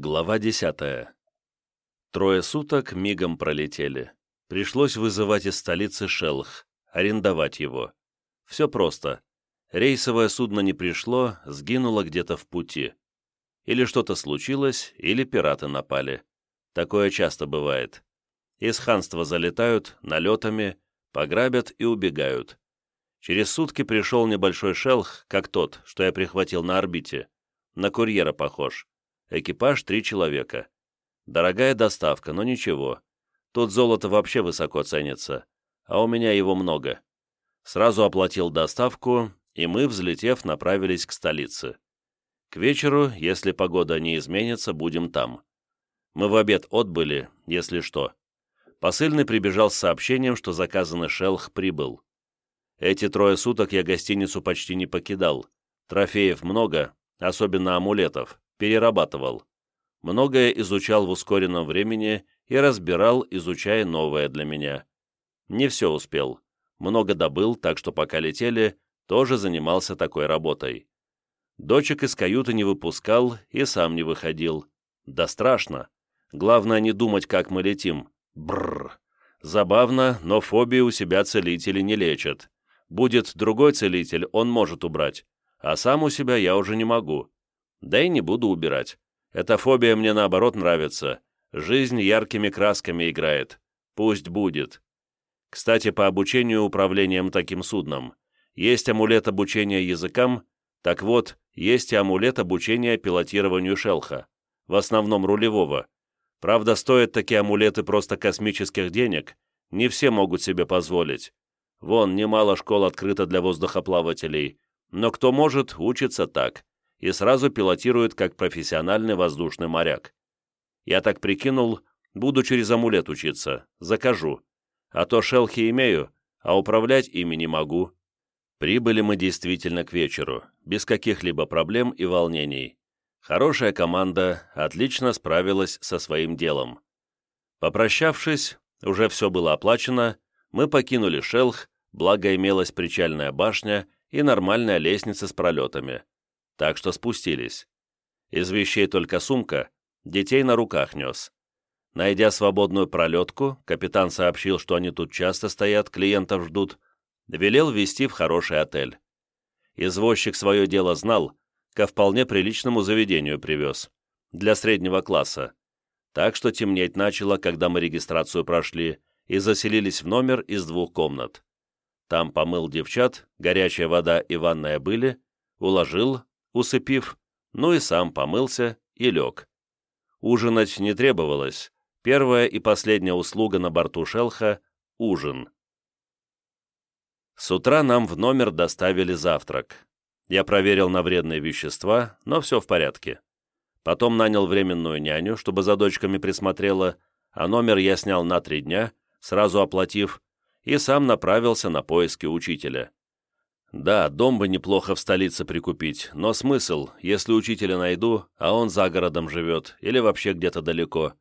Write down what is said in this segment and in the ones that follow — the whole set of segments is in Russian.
Глава десятая. Трое суток мигом пролетели. Пришлось вызывать из столицы Шелх, арендовать его. Все просто. Рейсовое судно не пришло, сгинуло где-то в пути. Или что-то случилось, или пираты напали. Такое часто бывает. Из ханства залетают, налетами, пограбят и убегают. Через сутки пришел небольшой шелх, как тот, что я прихватил на орбите. На курьера похож Экипаж три человека. Дорогая доставка, но ничего. Тут золото вообще высоко ценится, а у меня его много. Сразу оплатил доставку, и мы, взлетев, направились к столице. К вечеру, если погода не изменится, будем там. Мы в обед отбыли, если что. Посыльный прибежал с сообщением, что заказанный шелх прибыл. Эти трое суток я гостиницу почти не покидал. Трофеев много, особенно амулетов перерабатывал. Многое изучал в ускоренном времени и разбирал, изучая новое для меня. Не все успел. Много добыл, так что пока летели, тоже занимался такой работой. Дочек из каюты не выпускал и сам не выходил. Да страшно. Главное не думать, как мы летим. Бррр. Забавно, но фобии у себя целители не лечат. Будет другой целитель, он может убрать. А сам у себя я уже не могу. Да и не буду убирать. Эта фобия мне наоборот нравится. Жизнь яркими красками играет. Пусть будет. Кстати, по обучению управлением таким судном. Есть амулет обучения языкам, так вот, есть и амулет обучения пилотированию шелха, в основном рулевого. Правда, стоят такие амулеты просто космических денег, не все могут себе позволить. Вон, немало школ открыто для воздухоплавателей, но кто может, учится так и сразу пилотирует как профессиональный воздушный моряк. Я так прикинул, буду через амулет учиться, закажу. А то шелхи имею, а управлять ими не могу. Прибыли мы действительно к вечеру, без каких-либо проблем и волнений. Хорошая команда отлично справилась со своим делом. Попрощавшись, уже все было оплачено, мы покинули шелх, благо имелась причальная башня и нормальная лестница с пролетами так что спустились. Из вещей только сумка, детей на руках нес. Найдя свободную пролетку, капитан сообщил, что они тут часто стоят, клиентов ждут, велел везти в хороший отель. Извозчик свое дело знал, ко вполне приличному заведению привез, для среднего класса. Так что темнеть начало, когда мы регистрацию прошли, и заселились в номер из двух комнат. Там помыл девчат, горячая вода и ванная были, уложил, усыпив, ну и сам помылся и лег. Ужинать не требовалось. Первая и последняя услуга на борту Шелха — ужин. С утра нам в номер доставили завтрак. Я проверил на вредные вещества, но все в порядке. Потом нанял временную няню, чтобы за дочками присмотрела, а номер я снял на три дня, сразу оплатив, и сам направился на поиски учителя. Да, дом бы неплохо в столице прикупить, но смысл, если учителя найду, а он за городом живет или вообще где-то далеко.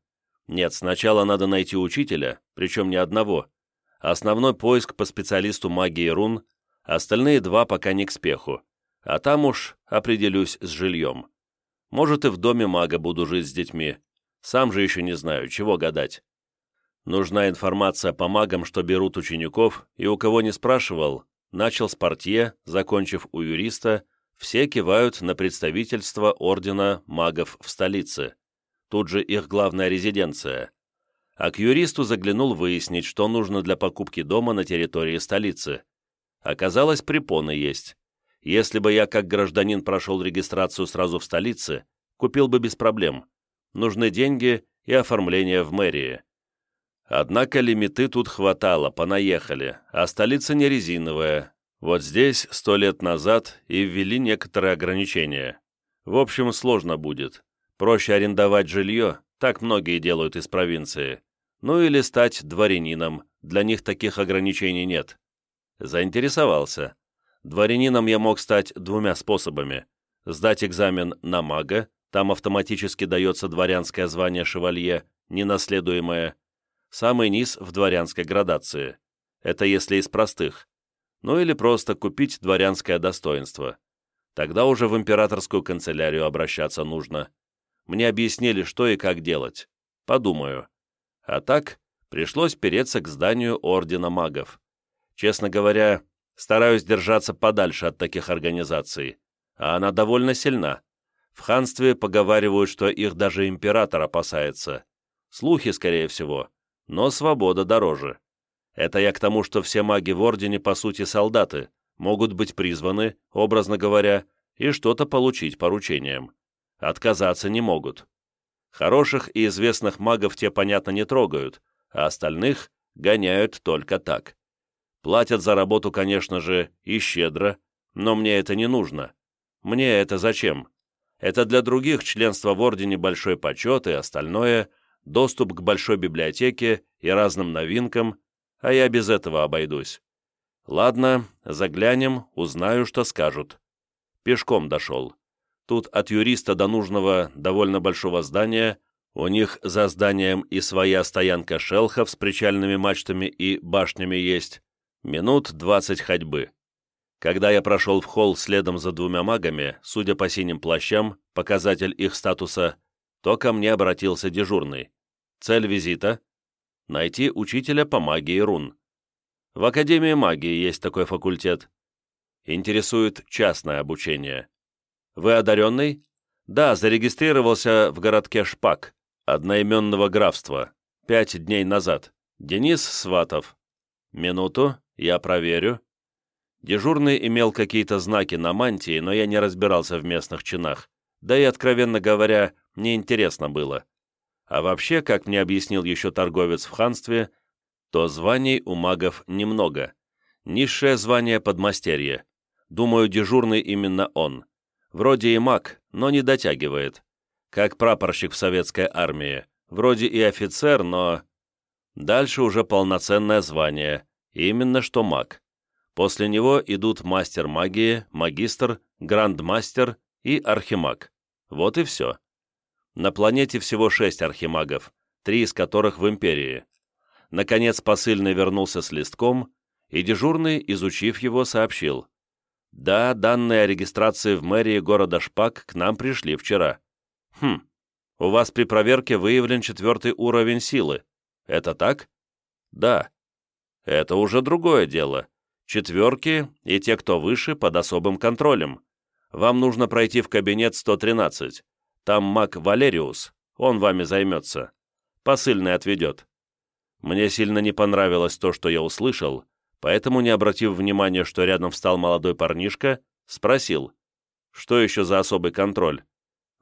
Нет, сначала надо найти учителя, причем не одного. Основной поиск по специалисту магии рун, остальные два пока не к спеху. А там уж определюсь с жильем. Может, и в доме мага буду жить с детьми. Сам же еще не знаю, чего гадать. Нужна информация по магам, что берут учеников, и у кого не спрашивал, начал с портье, закончив у юриста, все кивают на представительство Ордена магов в столице. Тут же их главная резиденция. А к юристу заглянул выяснить, что нужно для покупки дома на территории столицы. Оказалось, препоны есть. Если бы я как гражданин прошел регистрацию сразу в столице, купил бы без проблем. Нужны деньги и оформление в мэрии. Однако лимиты тут хватало, понаехали, а столица не резиновая. Вот здесь сто лет назад и ввели некоторые ограничения. В общем, сложно будет. Проще арендовать жилье, так многие делают из провинции. Ну или стать дворянином, для них таких ограничений нет. Заинтересовался. Дворянином я мог стать двумя способами. Сдать экзамен на мага, там автоматически дается дворянское звание шевалье, ненаследуемое, самый низ в дворянской градации. Это если из простых. Ну или просто купить дворянское достоинство. Тогда уже в императорскую канцелярию обращаться нужно. мне объяснили, что и как делать. Подумаю. А так, пришлось переться к зданию Ордена Магов. Честно говоря, стараюсь держаться подальше от таких организаций, а она довольно сильна. В ханстве поговаривают, что их даже император опасается. Слухи, скорее всего, но свобода дороже. Это я к тому, что все маги в Ордене, по сути, солдаты, могут быть призваны, образно говоря, и что-то получить поручением. Отказаться не могут. Хороших и известных магов те, понятно, не трогают, а остальных гоняют только так. Платят за работу, конечно же, и щедро, но мне это не нужно. Мне это зачем? Это для других членство в Ордене большой почет и остальное, доступ к большой библиотеке и разным новинкам, а я без этого обойдусь. Ладно, заглянем, узнаю, что скажут. Пешком дошел. Тут от юриста до нужного довольно большого здания, у них за зданием и своя стоянка шелхов с причальными мачтами и башнями есть, минут двадцать ходьбы. Когда я прошел в холл следом за двумя магами, судя по синим плащам, показатель их статуса, то ко мне обратился дежурный. Цель визита — найти учителя по магии рун. В Академии магии есть такой факультет. Интересует частное обучение. Вы одаренный? Да, зарегистрировался в городке Шпак, одноименного графства, пять дней назад. Денис Сватов. Минуту, я проверю. Дежурный имел какие-то знаки на мантии, но я не разбирался в местных чинах. Да и, откровенно говоря, неинтересно было. А вообще, как мне объяснил еще торговец в ханстве, то званий у магов немного. Низшее звание подмастерье. Думаю, дежурный именно он. Вроде и маг, но не дотягивает. Как прапорщик в советской армии. Вроде и офицер, но... Дальше уже полноценное звание. Именно что маг. После него идут мастер магии, магистр, грандмастер и архимаг. Вот и все. На планете всего шесть архимагов, три из которых в Империи. Наконец посыльный вернулся с листком, и дежурный, изучив его, сообщил. «Да, данные о регистрации в мэрии города Шпак к нам пришли вчера». «Хм, у вас при проверке выявлен четвертый уровень силы. Это так?» «Да». «Это уже другое дело. Четверки и те, кто выше, под особым контролем. Вам нужно пройти в кабинет 113. Там маг Валериус, он вами займется. Посыльный отведет. Мне сильно не понравилось то, что я услышал, поэтому, не обратив внимания, что рядом встал молодой парнишка, спросил, что еще за особый контроль?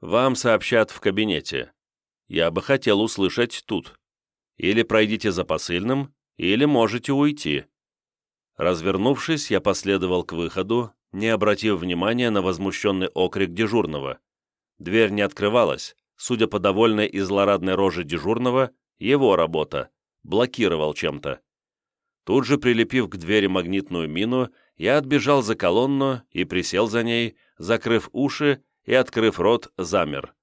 Вам сообщат в кабинете. Я бы хотел услышать тут. Или пройдите за посыльным, или можете уйти. Развернувшись, я последовал к выходу, не обратив внимания на возмущенный окрик дежурного. Дверь не открывалась, судя по довольной и злорадной роже дежурного, его работа, блокировал чем-то. Тут же, прилепив к двери магнитную мину, я отбежал за колонну и присел за ней, закрыв уши и, открыв рот, замер.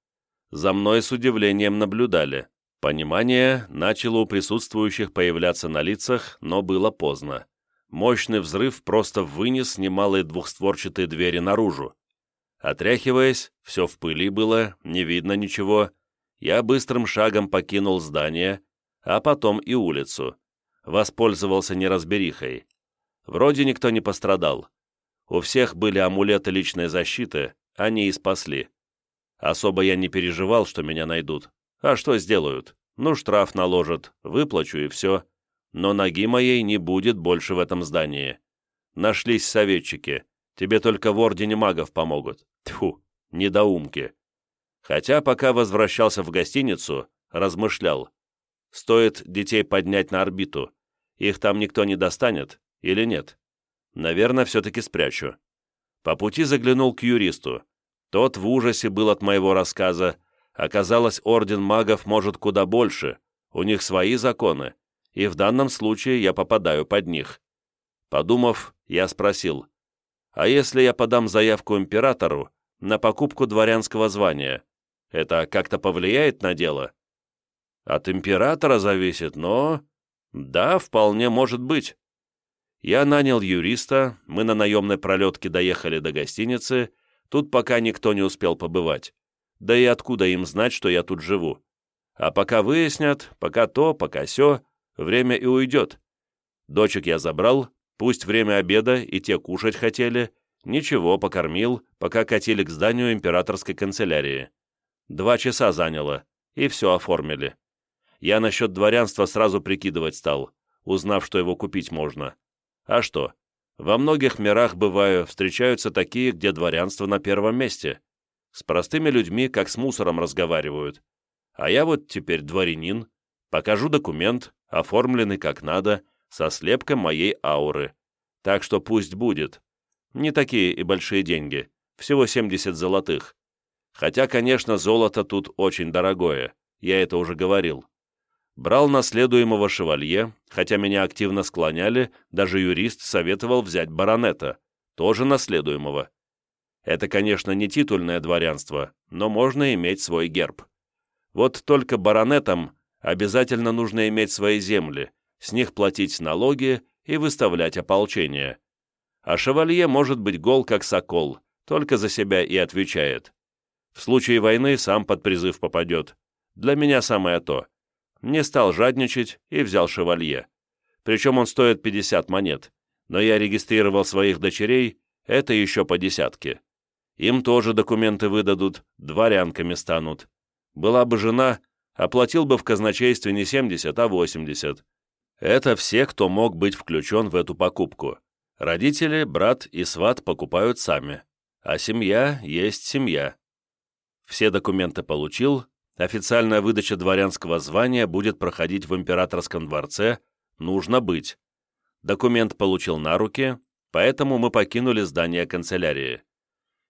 За мной с удивлением наблюдали. Понимание начало у присутствующих появляться на лицах, но было поздно. Мощный взрыв просто вынес немалые двухстворчатые двери наружу. Отряхиваясь, все в пыли было, не видно ничего, я быстрым шагом покинул здание, а потом и улицу. Воспользовался неразберихой. Вроде никто не пострадал. У всех были амулеты личной защиты, они и спасли. Особо я не переживал, что меня найдут. А что сделают? Ну, штраф наложат, выплачу и все. Но ноги моей не будет больше в этом здании. Нашлись советчики. Тебе только в Ордене магов помогут. Тьфу, недоумки. Хотя пока возвращался в гостиницу, размышлял. Стоит детей поднять на орбиту. Их там никто не достанет или нет? Наверное, все-таки спрячу. По пути заглянул к юристу. Тот в ужасе был от моего рассказа. Оказалось, Орден магов может куда больше. У них свои законы и в данном случае я попадаю под них. Подумав, я спросил, а если я подам заявку императору на покупку дворянского звания, это как-то повлияет на дело? От императора зависит, но... Да, вполне может быть. Я нанял юриста, мы на наемной пролетке доехали до гостиницы, тут пока никто не успел побывать. да и откуда им знать, что я тут живу? А пока выяснят, пока то, пока сё, время и уйдет. Дочек я забрал, пусть время обеда и те кушать хотели, ничего, покормил, пока катили к зданию императорской канцелярии. Два часа заняло, и все оформили. Я насчет дворянства сразу прикидывать стал, узнав, что его купить можно. А что? Во многих мирах, бываю, встречаются такие, где дворянство на первом месте. С простыми людьми, как с мусором, разговаривают. А я вот теперь дворянин, покажу документ, оформленный как надо, со слепком моей ауры. Так что пусть будет. Не такие и большие деньги, всего 70 золотых. Хотя, конечно, золото тут очень дорогое, я это уже говорил. Брал наследуемого шевалье, хотя меня активно склоняли, даже юрист советовал взять баронета, тоже наследуемого. Это, конечно, не титульное дворянство, но можно иметь свой герб. Вот только баронетам обязательно нужно иметь свои земли, с них платить налоги и выставлять ополчение. А шевалье может быть гол как сокол, только за себя и отвечает. В случае войны сам под призыв попадет. Для меня самое то. Не стал жадничать и взял шевалье. Причем он стоит 50 монет, но я регистрировал своих дочерей, это еще по десятке. Им тоже документы выдадут, дворянками станут. Была бы жена, оплатил бы в казначействе не 70, а 80. Это все, кто мог быть включен в эту покупку. Родители, брат и сват покупают сами. А семья есть семья. Все документы получил, официальная выдача дворянского звания будет проходить в императорском дворце, нужно быть. Документ получил на руки, поэтому мы покинули здание канцелярии.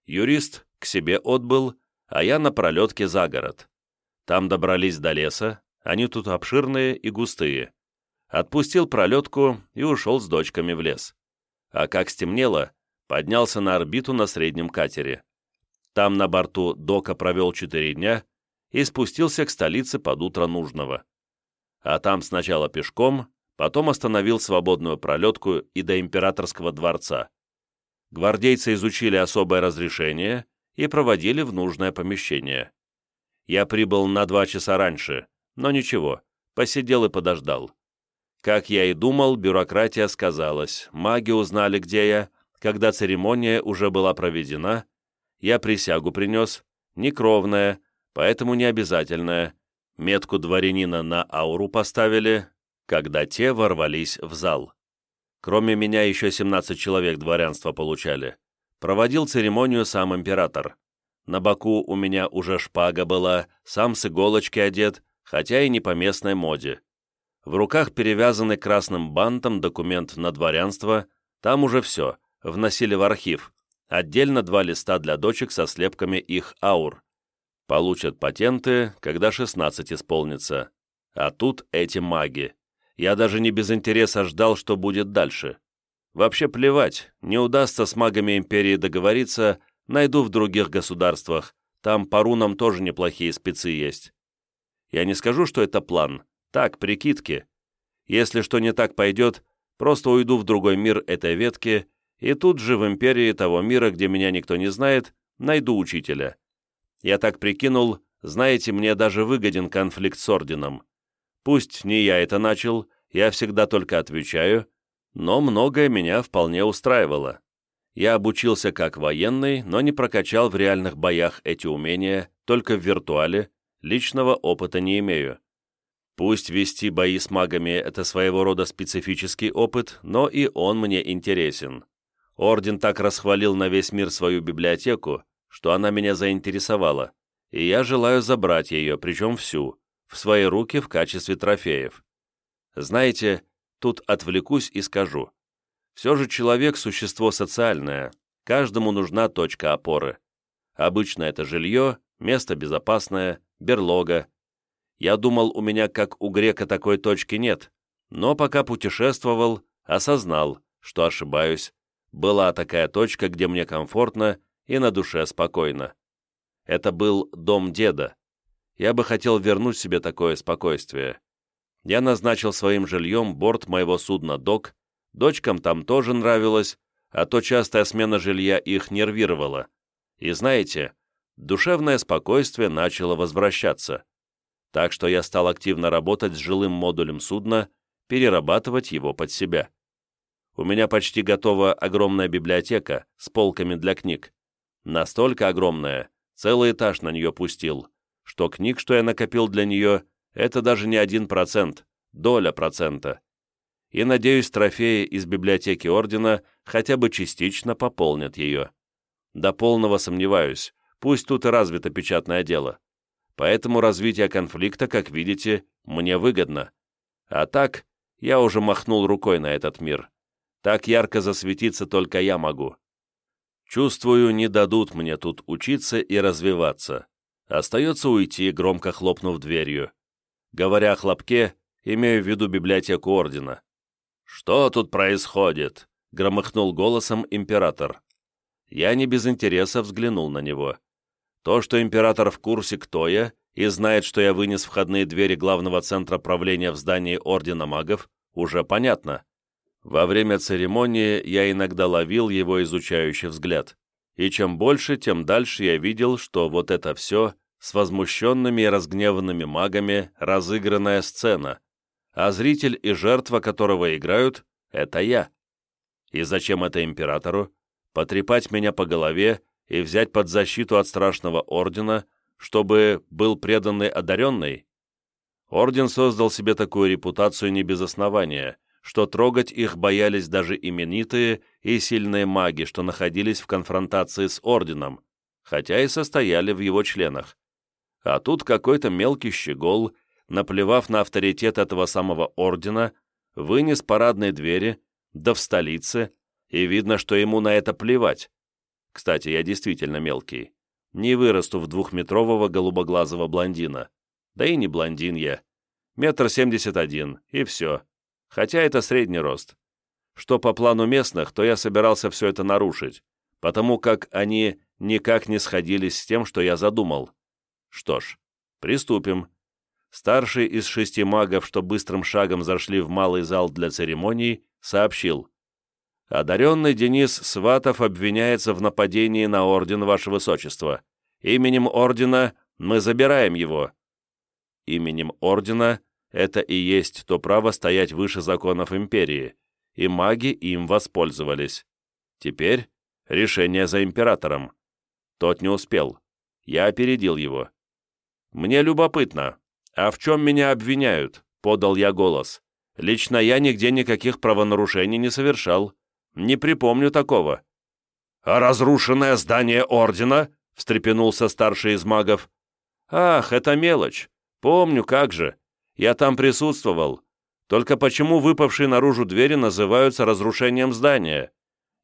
Юрист к себе отбыл, а я на пролетке за город. Там добрались до леса, они тут обширные и густые. Отпустил пролетку и ушел с дочками в лес. А как стемнело, поднялся на орбиту на среднем катере. Там на борту Дока провел четыре дня и спустился к столице под утро нужного. А там сначала пешком, потом остановил свободную пролетку и до императорского дворца гвардейцы изучили особое разрешение и проводили в нужное помещение. Я прибыл на два часа раньше, но ничего, посидел и подождал. Как я и думал, бюрократия сказалась, маги узнали, где я, когда церемония уже была проведена, я присягу принес, некровная, поэтому не обязательная, метку дворянина на ауру поставили, когда те ворвались в зал. Кроме меня еще 17 человек дворянства получали. Проводил церемонию сам император. На боку у меня уже шпага была, сам с иголочки одет, хотя и не по местной моде. В руках перевязанный красным бантом документ на дворянство, там уже все, вносили в архив. Отдельно два листа для дочек со слепками их аур. Получат патенты, когда 16 исполнится. А тут эти маги. Я даже не без интереса ждал, что будет дальше. Вообще плевать, не удастся с магами Империи договориться, найду в других государствах, там по рунам тоже неплохие спецы есть. Я не скажу, что это план, так, прикидки. Если что не так пойдет, просто уйду в другой мир этой ветки, и тут же в Империи того мира, где меня никто не знает, найду учителя. Я так прикинул, знаете, мне даже выгоден конфликт с Орденом. Пусть не я это начал, я всегда только отвечаю, но многое меня вполне устраивало. Я обучился как военный, но не прокачал в реальных боях эти умения, только в виртуале, личного опыта не имею. Пусть вести бои с магами – это своего рода специфический опыт, но и он мне интересен. Орден так расхвалил на весь мир свою библиотеку, что она меня заинтересовала, и я желаю забрать ее, причем всю, в свои руки в качестве трофеев. Знаете, тут отвлекусь и скажу. Все же человек – существо социальное, каждому нужна точка опоры. Обычно это жилье, место безопасное, берлога. Я думал, у меня как у грека такой точки нет, но пока путешествовал, осознал, что ошибаюсь. Была такая точка, где мне комфортно и на душе спокойно. Это был дом деда я бы хотел вернуть себе такое спокойствие. Я назначил своим жильем борт моего судна «Док», дочкам там тоже нравилось, а то частая смена жилья их нервировала. И знаете, душевное спокойствие начало возвращаться. Так что я стал активно работать с жилым модулем судна, перерабатывать его под себя. У меня почти готова огромная библиотека с полками для книг. Настолько огромная, целый этаж на нее пустил, что книг, что я накопил для нее, это даже не один процент, доля процента. И, надеюсь, трофеи из библиотеки Ордена хотя бы частично пополнят ее. До полного сомневаюсь, пусть тут и развито печатное дело. Поэтому развитие конфликта, как видите, мне выгодно. А так, я уже махнул рукой на этот мир. Так ярко засветиться только я могу. Чувствую, не дадут мне тут учиться и развиваться. Остается уйти, громко хлопнув дверью. Говоря о хлопке, имею в виду библиотеку Ордена. «Что тут происходит?» — громыхнул голосом император. Я не без интереса взглянул на него. То, что император в курсе, кто я, и знает, что я вынес входные двери главного центра правления в здании Ордена Магов, уже понятно. Во время церемонии я иногда ловил его изучающий взгляд, и чем больше, тем дальше я видел, что вот это все с возмущенными и разгневанными магами разыгранная сцена, а зритель и жертва которого играют — это я. И зачем это императору? Потрепать меня по голове и взять под защиту от страшного ордена, чтобы был преданный одаренный? Орден создал себе такую репутацию не без основания, что трогать их боялись даже именитые и сильные маги, что находились в конфронтации с орденом, хотя и состояли в его членах. А тут какой-то мелкий щегол, наплевав на авторитет этого самого ордена, вынес парадные двери, да в столице, и видно, что ему на это плевать. Кстати, я действительно мелкий. Не вырасту в двухметрового голубоглазого блондина. Да и не блондин я. Метр семьдесят один, и все. Хотя это средний рост. Что по плану местных, то я собирался все это нарушить, потому как они никак не сходились с тем, что я задумал. Что ж, приступим. Старший из шести магов, что быстрым шагом зашли в малый зал для церемоний, сообщил. Одаренный Денис Сватов обвиняется в нападении на орден, Ваше Высочество. Именем ордена мы забираем его. Именем ордена это и есть то право стоять выше законов империи, и маги им воспользовались. Теперь решение за императором. Тот не успел. Я опередил его. «Мне любопытно. А в чем меня обвиняют?» — подал я голос. «Лично я нигде никаких правонарушений не совершал. Не припомню такого». «А разрушенное здание Ордена?» — встрепенулся старший из магов. «Ах, это мелочь. Помню, как же. Я там присутствовал. Только почему выпавшие наружу двери называются разрушением здания?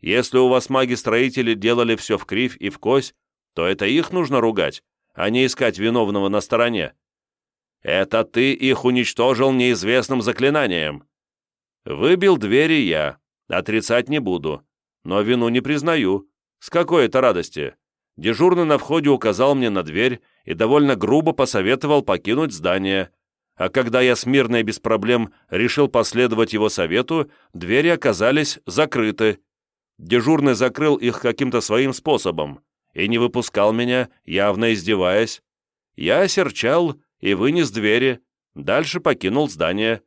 Если у вас маги-строители делали все в кривь и в кось, то это их нужно ругать, а не искать виновного на стороне. Это ты их уничтожил неизвестным заклинанием. Выбил двери я, Отрицать не буду, но вину не признаю. С какой это радости? Дежурный на входе указал мне на дверь и довольно грубо посоветовал покинуть здание. А когда я смирно и без проблем решил последовать его совету, двери оказались закрыты. Дежурный закрыл их каким-то своим способом и не выпускал меня, явно издеваясь. Я серчал и вынес двери, дальше покинул здание.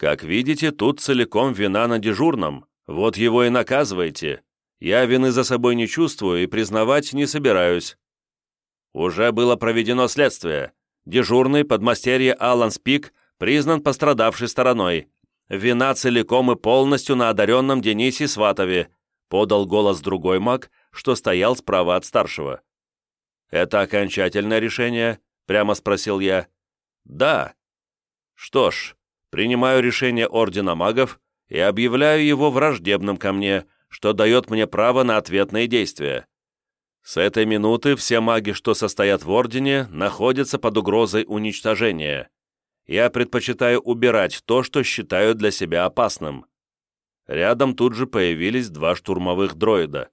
Как видите, тут целиком вина на дежурном. Вот его и наказывайте. Я вины за собой не чувствую и признавать не собираюсь. Уже было проведено следствие. Дежурный подмастерье Алан Спик признан пострадавшей стороной. Вина целиком и полностью на одаренном Денисе Сватове, подал голос другой маг, что стоял справа от старшего. «Это окончательное решение?» — прямо спросил я. «Да». «Что ж, принимаю решение Ордена Магов и объявляю его враждебным ко мне, что дает мне право на ответные действия. С этой минуты все маги, что состоят в Ордене, находятся под угрозой уничтожения. Я предпочитаю убирать то, что считаю для себя опасным. Рядом тут же появились два штурмовых дроида.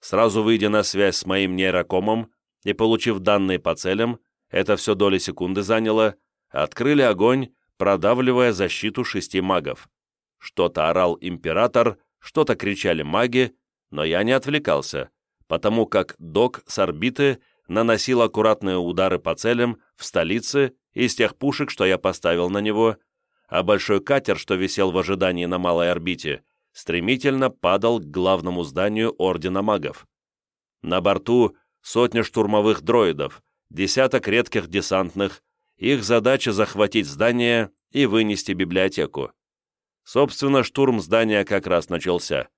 Сразу выйдя на связь с моим нейрокомом и получив данные по целям, это все доли секунды заняло, открыли огонь продавливая защиту шести магов. Что-то орал император, что-то кричали маги, но я не отвлекался, потому как док с орбиты наносил аккуратные удары по целям в столице из тех пушек, что я поставил на него, а большой катер, что висел в ожидании на малой орбите, стремительно падал к главному зданию Ордена Магов. На борту сотня штурмовых дроидов, десяток редких десантных, их задача захватить здание и вынести библиотеку. Собственно, штурм здания как раз начался.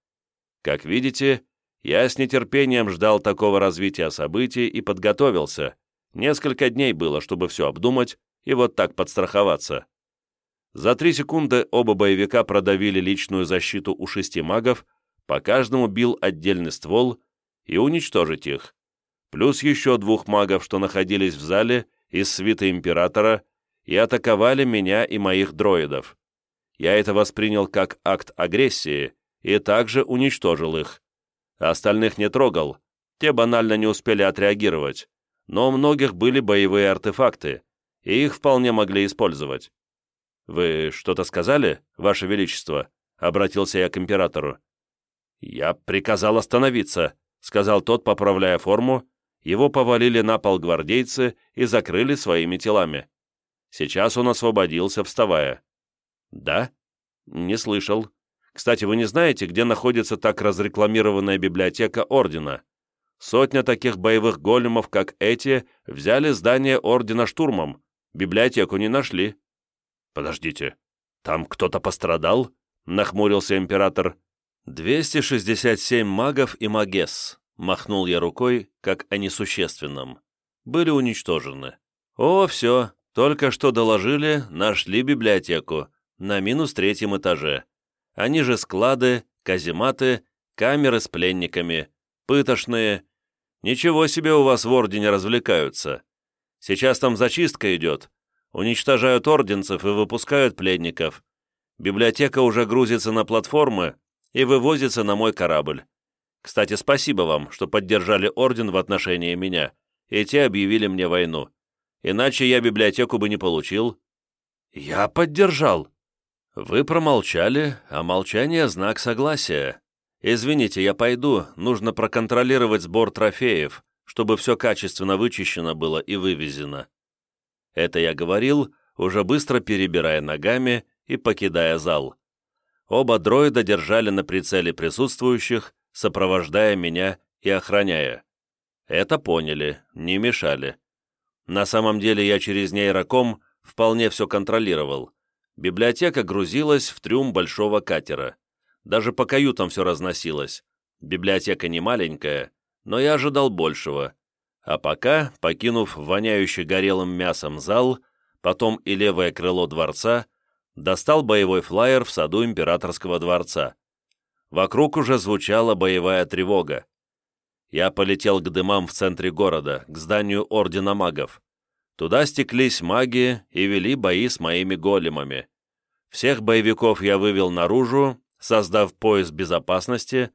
Как видите, я с нетерпением ждал такого развития событий и подготовился. Несколько дней было, чтобы все обдумать и вот так подстраховаться. За три секунды оба боевика продавили личную защиту у шести магов, по каждому бил отдельный ствол и уничтожить их. Плюс еще двух магов, что находились в зале из свита Императора и атаковали меня и моих дроидов. Я это воспринял как акт агрессии и также уничтожил их. Остальных не трогал, те банально не успели отреагировать, но у многих были боевые артефакты, и их вполне могли использовать. «Вы что-то сказали, Ваше Величество?» — обратился я к императору. «Я приказал остановиться», — сказал тот, поправляя форму. Его повалили на пол гвардейцы и закрыли своими телами. Сейчас он освободился, вставая. «Да?» «Не слышал. Кстати, вы не знаете, где находится так разрекламированная библиотека Ордена? Сотня таких боевых големов, как эти, взяли здание Ордена штурмом. Библиотеку не нашли». «Подождите, там кто-то пострадал?» — нахмурился император. «267 магов и магесс», — махнул я рукой, как о несущественном. «Были уничтожены. О, все, только что доложили, нашли библиотеку на минус третьем этаже. Они же склады, казематы, камеры с пленниками, пытошные. Ничего себе у вас в Ордене развлекаются. Сейчас там зачистка идет, уничтожают орденцев и выпускают пленников. Библиотека уже грузится на платформы и вывозится на мой корабль. Кстати, спасибо вам, что поддержали орден в отношении меня, и те объявили мне войну. Иначе я библиотеку бы не получил». «Я поддержал». «Вы промолчали, а молчание — знак согласия. Извините, я пойду, нужно проконтролировать сбор трофеев, чтобы все качественно вычищено было и вывезено». Это я говорил, уже быстро перебирая ногами и покидая зал. Оба дроида держали на прицеле присутствующих, сопровождая меня и охраняя. Это поняли, не мешали. На самом деле я через нейроком вполне все контролировал. Библиотека грузилась в трюм большого катера. Даже по каютам все разносилось. Библиотека не маленькая, но я ожидал большего. А пока, покинув воняющий горелым мясом зал, потом и левое крыло дворца, достал боевой флайер в саду императорского дворца. Вокруг уже звучала боевая тревога. Я полетел к дымам в центре города, к зданию Ордена Магов. Туда стеклись маги и вели бои с моими големами. Всех боевиков я вывел наружу, создав пояс безопасности,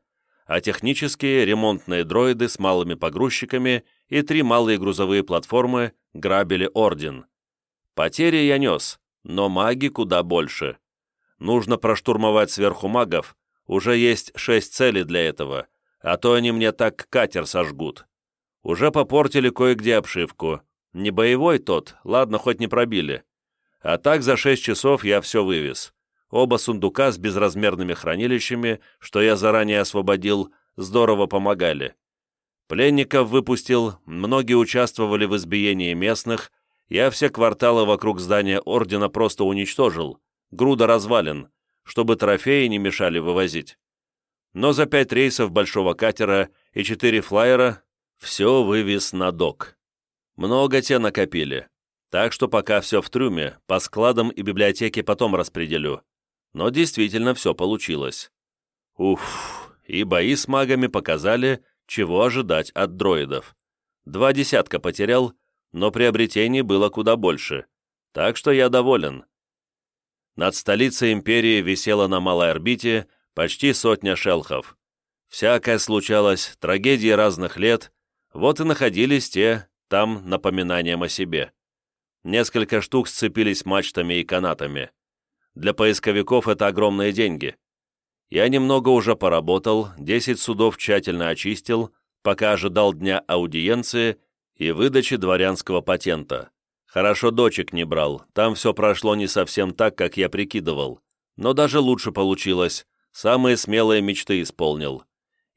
а технические ремонтные дроиды с малыми погрузчиками и три малые грузовые платформы грабили Орден. Потери я нес, но маги куда больше. Нужно проштурмовать сверху магов, уже есть шесть целей для этого, а то они мне так катер сожгут. Уже попортили кое-где обшивку. Не боевой тот, ладно, хоть не пробили. А так за шесть часов я все вывез. Оба сундука с безразмерными хранилищами, что я заранее освободил, здорово помогали. Пленников выпустил, многие участвовали в избиении местных, я все кварталы вокруг здания Ордена просто уничтожил, груда развалин, чтобы трофеи не мешали вывозить. Но за пять рейсов большого катера и четыре флайера все вывез на док. Много те накопили, так что пока все в трюме, по складам и библиотеке потом распределю. Но действительно все получилось. Уф, и бои с магами показали, чего ожидать от дроидов. Два десятка потерял, но приобретений было куда больше, так что я доволен. Над столицей империи висела на малой орбите почти сотня шелхов. Всякое случалось, трагедии разных лет, вот и находились те, там напоминанием о себе. Несколько штук сцепились мачтами и канатами. Для поисковиков это огромные деньги. Я немного уже поработал, 10 судов тщательно очистил, пока ожидал дня аудиенции, и выдачи дворянского патента. Хорошо дочек не брал, там все прошло не совсем так, как я прикидывал. Но даже лучше получилось, самые смелые мечты исполнил.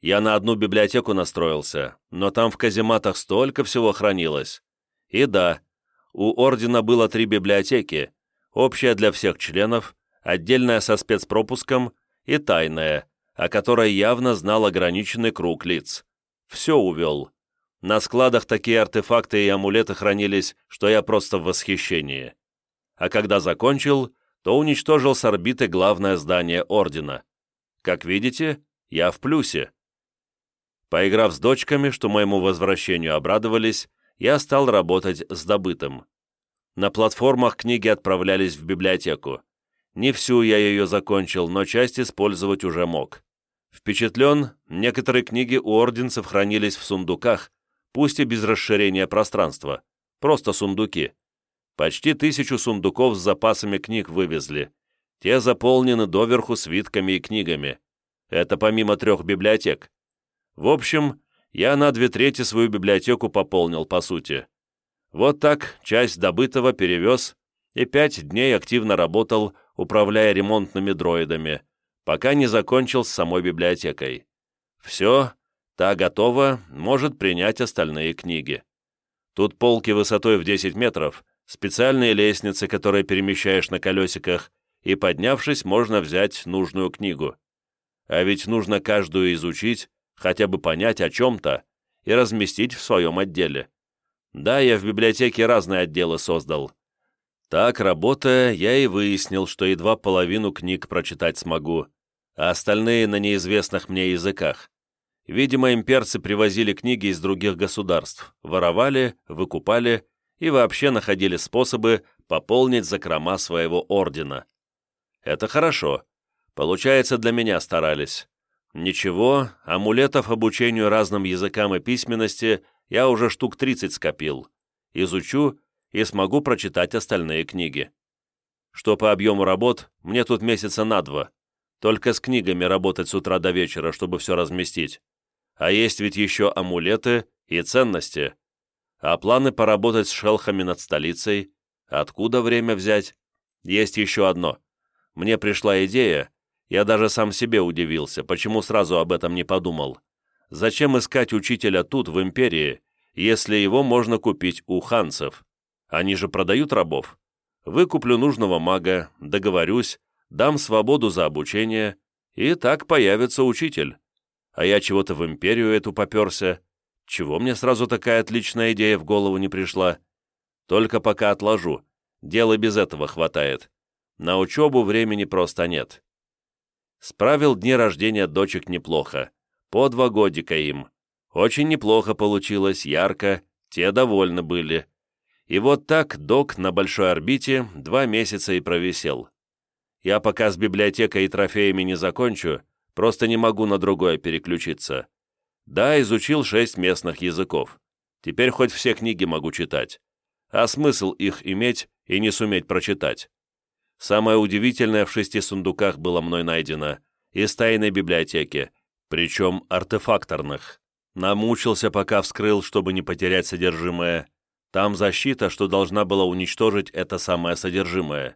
Я на одну библиотеку настроился, но там в казематах столько всего хранилось. И да, у Ордена было три библиотеки, общая для всех членов, отдельная со спецпропуском и тайная, о которой явно знал ограниченный круг лиц. Все увел. На складах такие артефакты и амулеты хранились, что я просто в восхищении. А когда закончил, то уничтожил с орбиты главное здание Ордена. Как видите, я в плюсе. Поиграв с дочками, что моему возвращению обрадовались, я стал работать с добытым. На платформах книги отправлялись в библиотеку. Не всю я ее закончил, но часть использовать уже мог. Впечатлен, некоторые книги у орденцев хранились в сундуках, пусть и без расширения пространства, просто сундуки. Почти тысячу сундуков с запасами книг вывезли. Те заполнены доверху свитками и книгами. Это помимо трех библиотек. В общем, я на две трети свою библиотеку пополнил, по сути. Вот так часть добытого перевез и пять дней активно работал, управляя ремонтными дроидами, пока не закончил с самой библиотекой. Все, та готова, может принять остальные книги. Тут полки высотой в 10 метров, специальные лестницы, которые перемещаешь на колесиках, и, поднявшись, можно взять нужную книгу. А ведь нужно каждую изучить, хотя бы понять о чем-то, и разместить в своем отделе. Да, я в библиотеке разные отделы создал. Так, работая, я и выяснил, что едва половину книг прочитать смогу, а остальные на неизвестных мне языках. Видимо, имперцы привозили книги из других государств, воровали, выкупали и вообще находили способы пополнить закрома своего ордена. Это хорошо. Получается, для меня старались. Ничего, амулетов обучению разным языкам и письменности я уже штук 30 скопил. Изучу и смогу прочитать остальные книги. Что по объему работ, мне тут месяца на два. Только с книгами работать с утра до вечера, чтобы все разместить. А есть ведь еще амулеты и ценности. А планы поработать с шелхами над столицей. Откуда время взять? Есть еще одно. Мне пришла идея, я даже сам себе удивился, почему сразу об этом не подумал. Зачем искать учителя тут, в империи, если его можно купить у ханцев? Они же продают рабов. Выкуплю нужного мага, договорюсь, дам свободу за обучение, и так появится учитель. А я чего-то в империю эту поперся. Чего мне сразу такая отличная идея в голову не пришла? Только пока отложу. Дела без этого хватает. На учебу времени просто нет. Справил дни рождения дочек неплохо. По два годика им. Очень неплохо получилось, ярко, те довольны были. И вот так док на большой орбите два месяца и провисел. Я пока с библиотекой и трофеями не закончу, просто не могу на другое переключиться. Да, изучил шесть местных языков. Теперь хоть все книги могу читать. А смысл их иметь и не суметь прочитать? Самое удивительное в шести сундуках было мной найдено из тайной библиотеки, причем артефакторных. Намучился, пока вскрыл, чтобы не потерять содержимое. Там защита, что должна была уничтожить это самое содержимое.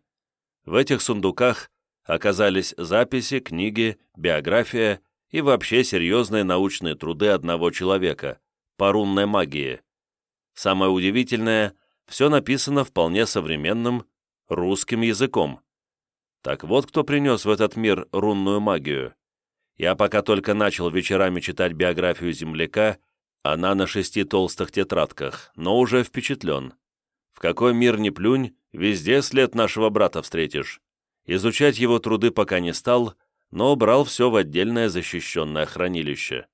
В этих сундуках оказались записи, книги, биография и вообще серьезные научные труды одного человека по рунной магии. Самое удивительное, все написано вполне современным русским языком. Так вот кто принес в этот мир рунную магию. Я пока только начал вечерами читать биографию земляка, она на шести толстых тетрадках, но уже впечатлен. В какой мир ни плюнь, Везде след нашего брата встретишь. Изучать его труды пока не стал, но убрал все в отдельное защищенное хранилище.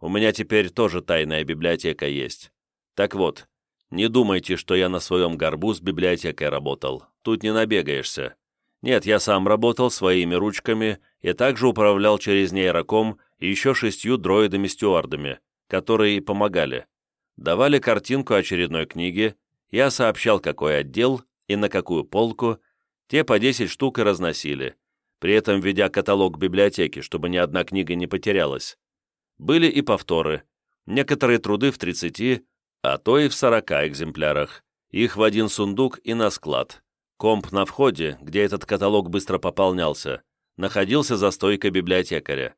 У меня теперь тоже тайная библиотека есть. Так вот, не думайте, что я на своем горбу с библиотекой работал. Тут не набегаешься. Нет, я сам работал своими ручками и также управлял через нейроком еще шестью дроидами-стюардами, которые и помогали. Давали картинку очередной книги, я сообщал, какой отдел, и на какую полку, те по 10 штук и разносили, при этом ведя каталог библиотеки, чтобы ни одна книга не потерялась. Были и повторы, некоторые труды в 30, а то и в 40 экземплярах. Их в один сундук и на склад. Комп на входе, где этот каталог быстро пополнялся, находился за стойкой библиотекаря.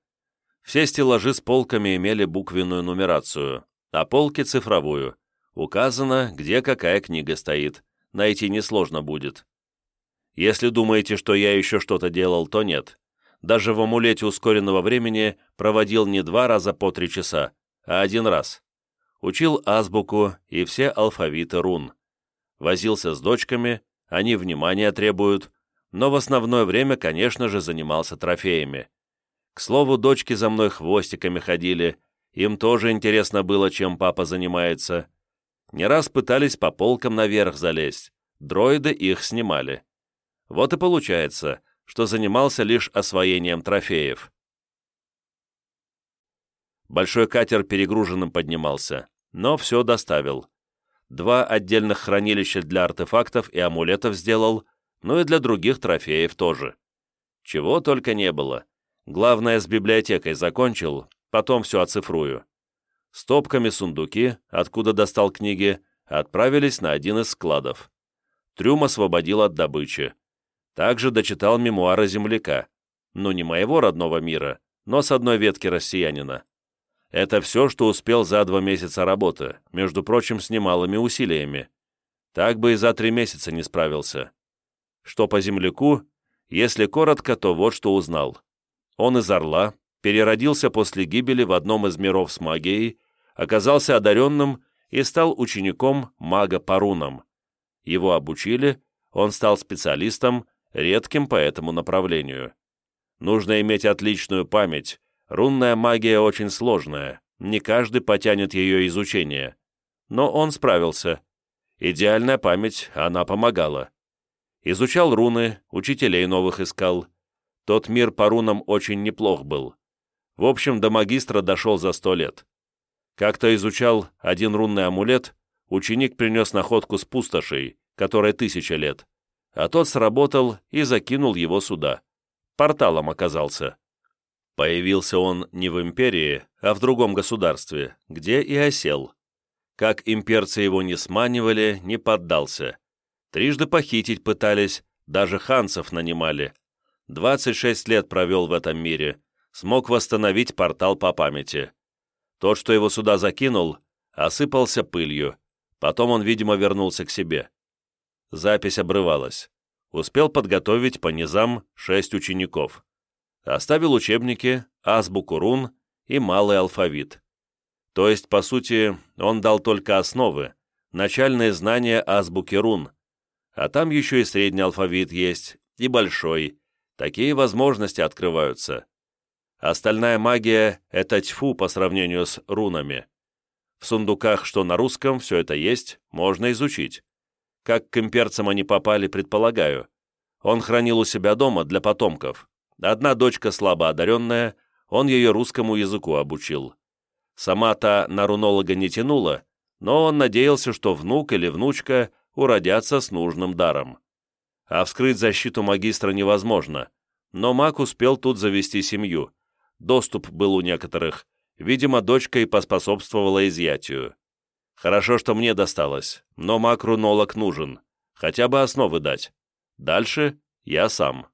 Все стеллажи с полками имели буквенную нумерацию, а полки цифровую. Указано, где какая книга стоит. Найти несложно будет. Если думаете, что я еще что-то делал, то нет. Даже в амулете ускоренного времени проводил не два раза по три часа, а один раз. Учил азбуку и все алфавиты рун. Возился с дочками, они внимания требуют, но в основное время, конечно же, занимался трофеями. К слову, дочки за мной хвостиками ходили, им тоже интересно было, чем папа занимается. Не раз пытались по полкам наверх залезть, дроиды их снимали. Вот и получается, что занимался лишь освоением трофеев. Большой катер перегруженным поднимался, но все доставил. Два отдельных хранилища для артефактов и амулетов сделал, ну и для других трофеев тоже. Чего только не было. Главное, с библиотекой закончил, потом все оцифрую. Стопками сундуки, откуда достал книги, отправились на один из складов. Трюм освободил от добычи. Также дочитал мемуары земляка. Ну, не моего родного мира, но с одной ветки россиянина. Это все, что успел за два месяца работы, между прочим, с немалыми усилиями. Так бы и за три месяца не справился. Что по земляку, если коротко, то вот что узнал. Он из Орла, переродился после гибели в одном из миров с магией, оказался одаренным и стал учеником мага по рунам. Его обучили, он стал специалистом, редким по этому направлению. Нужно иметь отличную память, Рунная магия очень сложная, не каждый потянет ее изучение. Но он справился. Идеальная память, она помогала. Изучал руны, учителей новых искал. Тот мир по рунам очень неплох был. В общем, до магистра дошел за сто лет. Как-то изучал один рунный амулет, ученик принес находку с пустошей, которой тысяча лет, а тот сработал и закинул его сюда. Порталом оказался. Появился он не в империи, а в другом государстве, где и осел. Как имперцы его не сманивали, не поддался. Трижды похитить пытались, даже ханцев нанимали. 26 лет провел в этом мире, смог восстановить портал по памяти. Тот, что его сюда закинул, осыпался пылью. Потом он, видимо, вернулся к себе. Запись обрывалась. Успел подготовить по низам шесть учеников оставил учебники, азбуку рун и малый алфавит. То есть, по сути, он дал только основы, начальные знания азбуки рун, а там еще и средний алфавит есть, и большой. Такие возможности открываются. Остальная магия — это тьфу по сравнению с рунами. В сундуках, что на русском, все это есть, можно изучить. Как к имперцам они попали, предполагаю. Он хранил у себя дома для потомков. Одна дочка слабо одаренная, он ее русскому языку обучил. Сама та на рунолога не тянула, но он надеялся, что внук или внучка уродятся с нужным даром. А вскрыть защиту магистра невозможно, но маг успел тут завести семью. Доступ был у некоторых, видимо, дочка и поспособствовала изъятию. Хорошо, что мне досталось, но маг-рунолог нужен, хотя бы основы дать. Дальше я сам.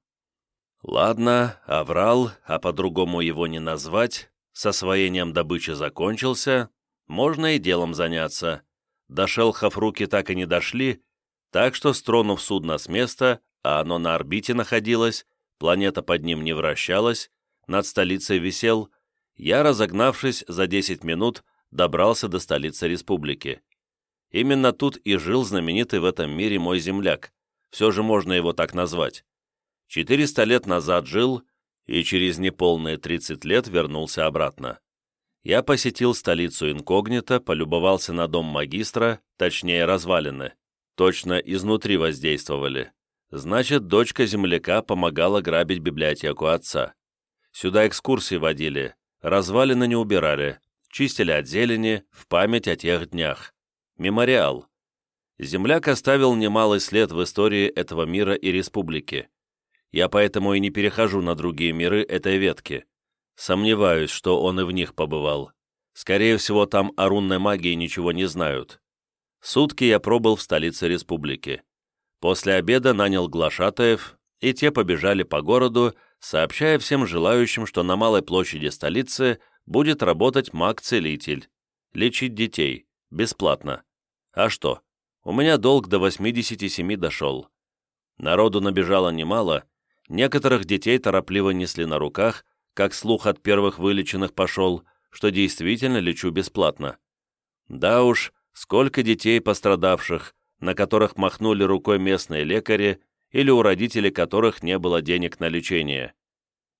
Ладно, оврал, а по-другому его не назвать, с освоением добычи закончился, можно и делом заняться. До шелхов руки так и не дошли, так что, стронув судно с места, а оно на орбите находилось, планета под ним не вращалась, над столицей висел, я, разогнавшись за 10 минут, добрался до столицы республики. Именно тут и жил знаменитый в этом мире мой земляк, все же можно его так назвать. 400 лет назад жил и через неполные 30 лет вернулся обратно. Я посетил столицу инкогнито, полюбовался на дом магистра, точнее развалины. Точно изнутри воздействовали. Значит, дочка земляка помогала грабить библиотеку отца. Сюда экскурсии водили, развалины не убирали, чистили от зелени в память о тех днях. Мемориал. Земляк оставил немалый след в истории этого мира и республики. Я поэтому и не перехожу на другие миры этой ветки. Сомневаюсь, что он и в них побывал. Скорее всего, там о рунной магии ничего не знают. Сутки я пробыл в столице республики. После обеда нанял глашатаев, и те побежали по городу, сообщая всем желающим, что на малой площади столицы будет работать маг-целитель, лечить детей, бесплатно. А что? У меня долг до 87 дошел. Народу набежало немало, некоторых детей торопливо несли на руках, как слух от первых вылеченных пошел, что действительно лечу бесплатно. Да уж, сколько детей пострадавших, на которых махнули рукой местные лекари или у родителей которых не было денег на лечение.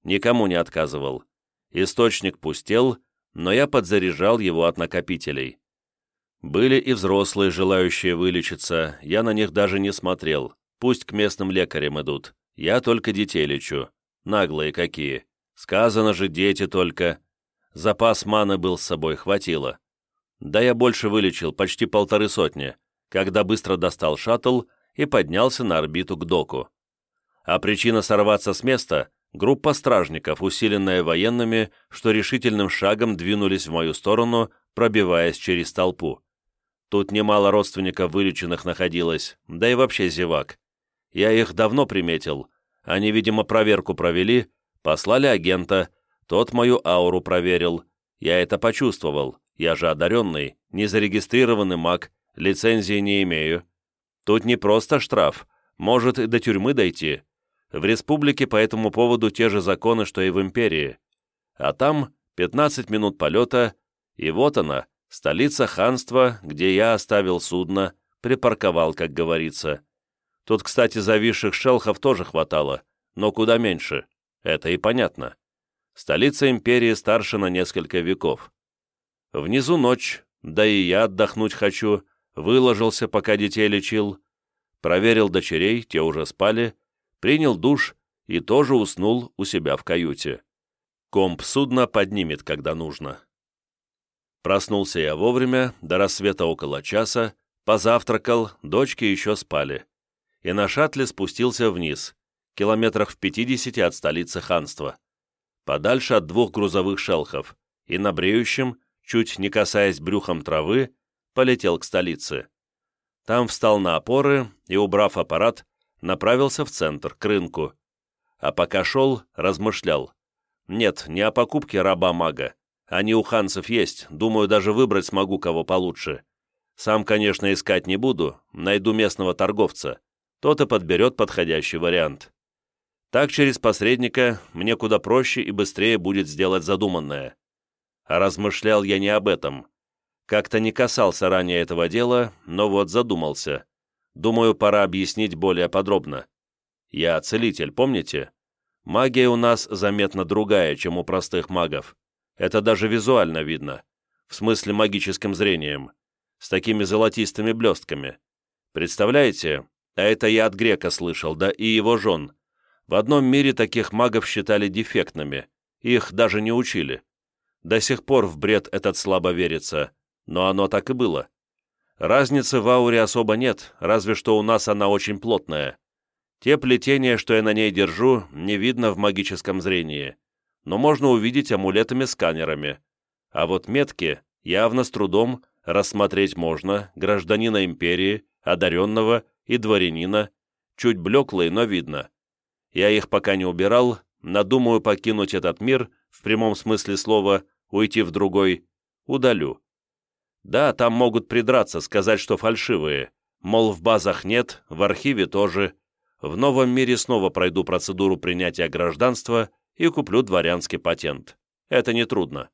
Никому не отказывал. Источник пустел, но я подзаряжал его от накопителей. Были и взрослые, желающие вылечиться, я на них даже не смотрел. Пусть к местным лекарям идут. Я только детей лечу. Наглые какие. Сказано же, дети только. Запас маны был с собой, хватило. Да я больше вылечил, почти полторы сотни, когда быстро достал шаттл и поднялся на орбиту к доку. А причина сорваться с места — группа стражников, усиленная военными, что решительным шагом двинулись в мою сторону, пробиваясь через толпу. Тут немало родственников вылеченных находилось, да и вообще зевак. Я их давно приметил. Они, видимо, проверку провели, послали агента, тот мою ауру проверил. Я это почувствовал. Я же одаренный, незарегистрированный маг, лицензии не имею. Тут не просто штраф, может и до тюрьмы дойти. В республике по этому поводу те же законы, что и в империи. А там 15 минут полета, и вот она, столица ханства, где я оставил судно, припарковал, как говорится. Тут, кстати, зависших шелхов тоже хватало, но куда меньше. Это и понятно. Столица империи старше на несколько веков. Внизу ночь, да и я отдохнуть хочу, выложился, пока детей лечил, проверил дочерей, те уже спали, принял душ и тоже уснул у себя в каюте. Комп судна поднимет, когда нужно. Проснулся я вовремя, до рассвета около часа, позавтракал, дочки еще спали. И на шаттле спустился вниз, километрах в 50 от столицы ханства. Подальше от двух грузовых шелхов, и на бреющем, чуть не касаясь брюхом травы, полетел к столице. Там встал на опоры и, убрав аппарат, направился в центр, к рынку. А пока шел, размышлял. Нет, не о покупке раба-мага. Они у ханцев есть, думаю, даже выбрать смогу кого получше. Сам, конечно, искать не буду, найду местного торговца. Тот и подберет подходящий вариант. Так через посредника мне куда проще и быстрее будет сделать задуманное. А размышлял я не об этом. Как-то не касался ранее этого дела, но вот задумался. Думаю, пора объяснить более подробно. Я целитель, помните? Магия у нас заметно другая, чем у простых магов. Это даже визуально видно. В смысле магическим зрением. С такими золотистыми блестками. Представляете? А это я от грека слышал, да и его жен. В одном мире таких магов считали дефектными. Их даже не учили. До сих пор в бред этот слабо верится но оно так и было. Разницы в ауре особо нет, разве что у нас она очень плотная. Те плетения, что я на ней держу, не видно в магическом зрении, но можно увидеть амулетами-сканерами. А вот метки явно с трудом рассмотреть можно гражданина империи, одаренного и дворянина, чуть блеклые, но видно. Я их пока не убирал, надумаю покинуть этот мир, в прямом смысле слова, уйти в другой, удалю. Да, там могут придраться, сказать, что фальшивые. Мол, в базах нет, в архиве тоже. В новом мире снова пройду процедуру принятия гражданства и куплю дворянский патент. Это нетрудно.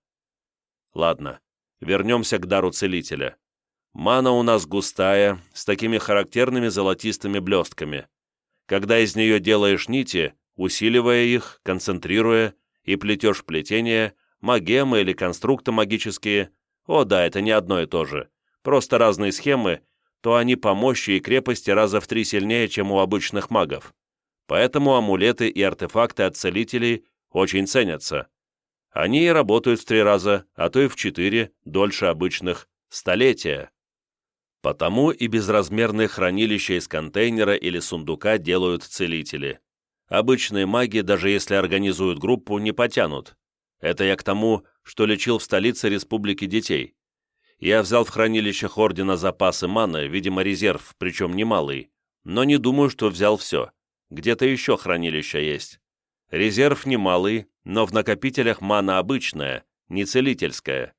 Ладно, вернемся к дару целителя. Мана у нас густая, с такими характерными золотистыми блестками. Когда из нее делаешь нити, усиливая их, концентрируя и плетешь плетения, магемы или конструкты магические – о да, это не одно и то же. Просто разные схемы, то они по мощи и крепости раза в три сильнее, чем у обычных магов. Поэтому амулеты и артефакты от целителей очень ценятся. Они и работают в три раза, а то и в четыре, дольше обычных, столетия. Потому и безразмерные хранилища из контейнера или сундука делают целители. Обычные маги, даже если организуют группу, не потянут. Это я к тому, что лечил в столице республики детей. Я взял в хранилищах ордена запасы маны, видимо, резерв, причем немалый, но не думаю, что взял все. Где-то еще хранилища есть. Резерв немалый, но в накопителях мана обычная, не целительская.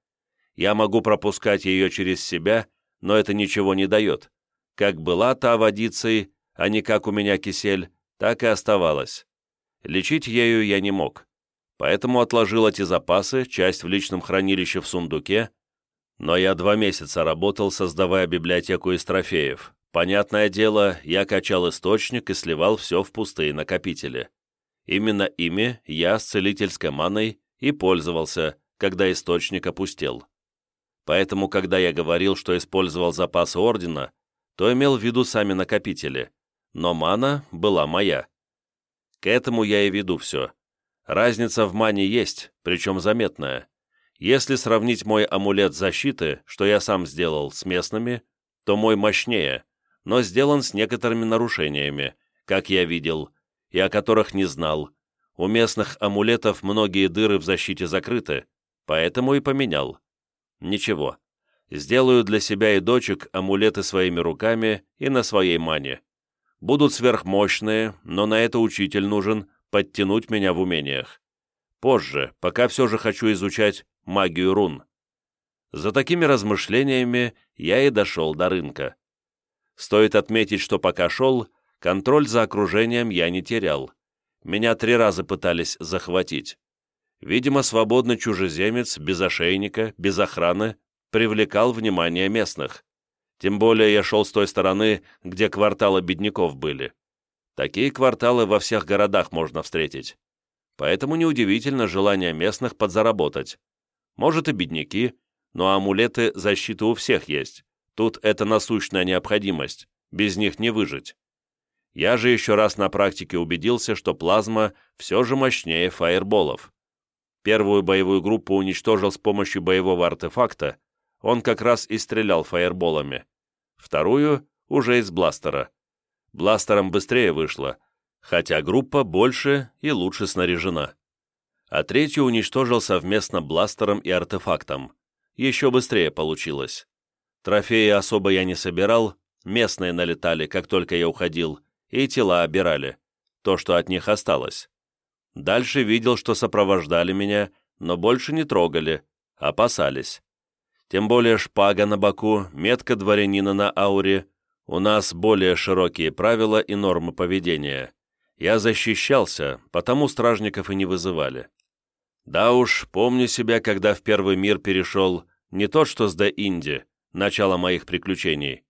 Я могу пропускать ее через себя, но это ничего не дает. Как была та водицей, а не как у меня кисель, так и оставалась. Лечить ею я не мог. Поэтому отложил эти запасы, часть в личном хранилище в сундуке, но я два месяца работал, создавая библиотеку из трофеев. Понятное дело, я качал источник и сливал все в пустые накопители. Именно ими я с целительской маной и пользовался, когда источник опустел. Поэтому, когда я говорил, что использовал запасы Ордена, то имел в виду сами накопители, но мана была моя. К этому я и веду все. Разница в мане есть, причем заметная. Если сравнить мой амулет защиты, что я сам сделал, с местными, то мой мощнее, но сделан с некоторыми нарушениями, как я видел, и о которых не знал. У местных амулетов многие дыры в защите закрыты, поэтому и поменял. Ничего. Сделаю для себя и дочек амулеты своими руками и на своей мане. Будут сверхмощные, но на это учитель нужен, подтянуть меня в умениях. Позже, пока все же хочу изучать магию рун. За такими размышлениями я и дошел до рынка. Стоит отметить, что пока шел, контроль за окружением я не терял. Меня три раза пытались захватить. Видимо, свободный чужеземец, без ошейника, без охраны, привлекал внимание местных. Тем более я шел с той стороны, где кварталы бедняков были. Такие кварталы во всех городах можно встретить. Поэтому неудивительно желание местных подзаработать. Может и бедняки, но амулеты защиты у всех есть. Тут это насущная необходимость, без них не выжить. Я же еще раз на практике убедился, что плазма все же мощнее фаерболов. Первую боевую группу уничтожил с помощью боевого артефакта, он как раз и стрелял фаерболами. Вторую — уже из бластера. Бластером быстрее вышло, хотя группа больше и лучше снаряжена а третью уничтожил совместно бластером и артефактом. Еще быстрее получилось. Трофеи особо я не собирал, местные налетали, как только я уходил, и тела обирали, то, что от них осталось. Дальше видел, что сопровождали меня, но больше не трогали, опасались. Тем более шпага на боку, метка дворянина на ауре, у нас более широкие правила и нормы поведения. Я защищался, потому стражников и не вызывали. Да уж, помню себя, когда в первый мир перешел, не тот, что с Де-Инди, начало моих приключений.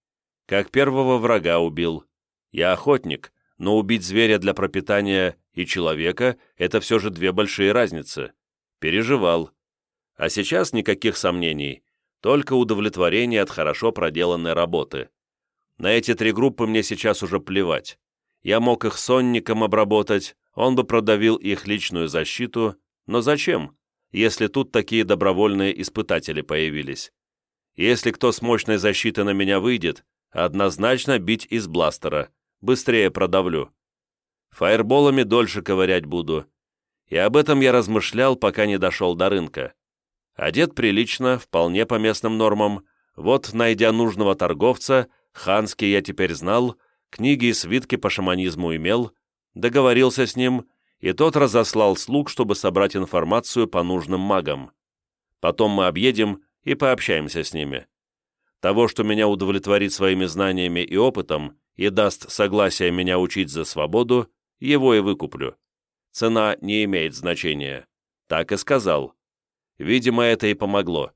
Как первого врага убил. Я охотник, но убить зверя для пропитания и человека — это все же две большие разницы. Переживал. А сейчас никаких сомнений, только удовлетворение от хорошо проделанной работы. На эти три группы мне сейчас уже плевать. Я мог их сонником обработать, он бы продавил их личную защиту, но зачем, если тут такие добровольные испытатели появились? Если кто с мощной защиты на меня выйдет, однозначно бить из бластера, быстрее продавлю. Фаерболами дольше ковырять буду. И об этом я размышлял, пока не дошел до рынка. Одет прилично, вполне по местным нормам. Вот, найдя нужного торговца, ханский я теперь знал, книги и свитки по шаманизму имел, договорился с ним и тот разослал слуг, чтобы собрать информацию по нужным магам. Потом мы объедем и пообщаемся с ними. Того, что меня удовлетворит своими знаниями и опытом и даст согласие меня учить за свободу, его и выкуплю. Цена не имеет значения. Так и сказал. Видимо, это и помогло.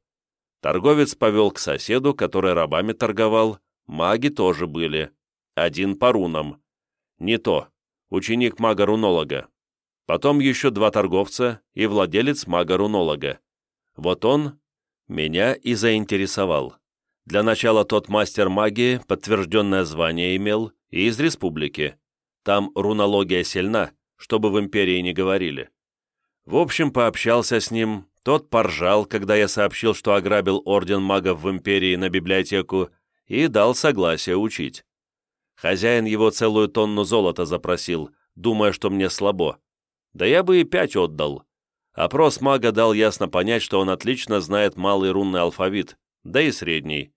Торговец повел к соседу, который рабами торговал, маги тоже были. Один по рунам. Не то. Ученик мага-рунолога. Потом еще два торговца и владелец мага-рунолога. Вот он меня и заинтересовал. Для начала тот мастер магии подтвержденное звание имел и из республики. Там рунология сильна, чтобы в империи не говорили. В общем, пообщался с ним, тот поржал, когда я сообщил, что ограбил орден магов в империи на библиотеку, и дал согласие учить. Хозяин его целую тонну золота запросил, думая, что мне слабо. Да я бы и пять отдал. Опрос мага дал ясно понять, что он отлично знает малый рунный алфавит, да и средний.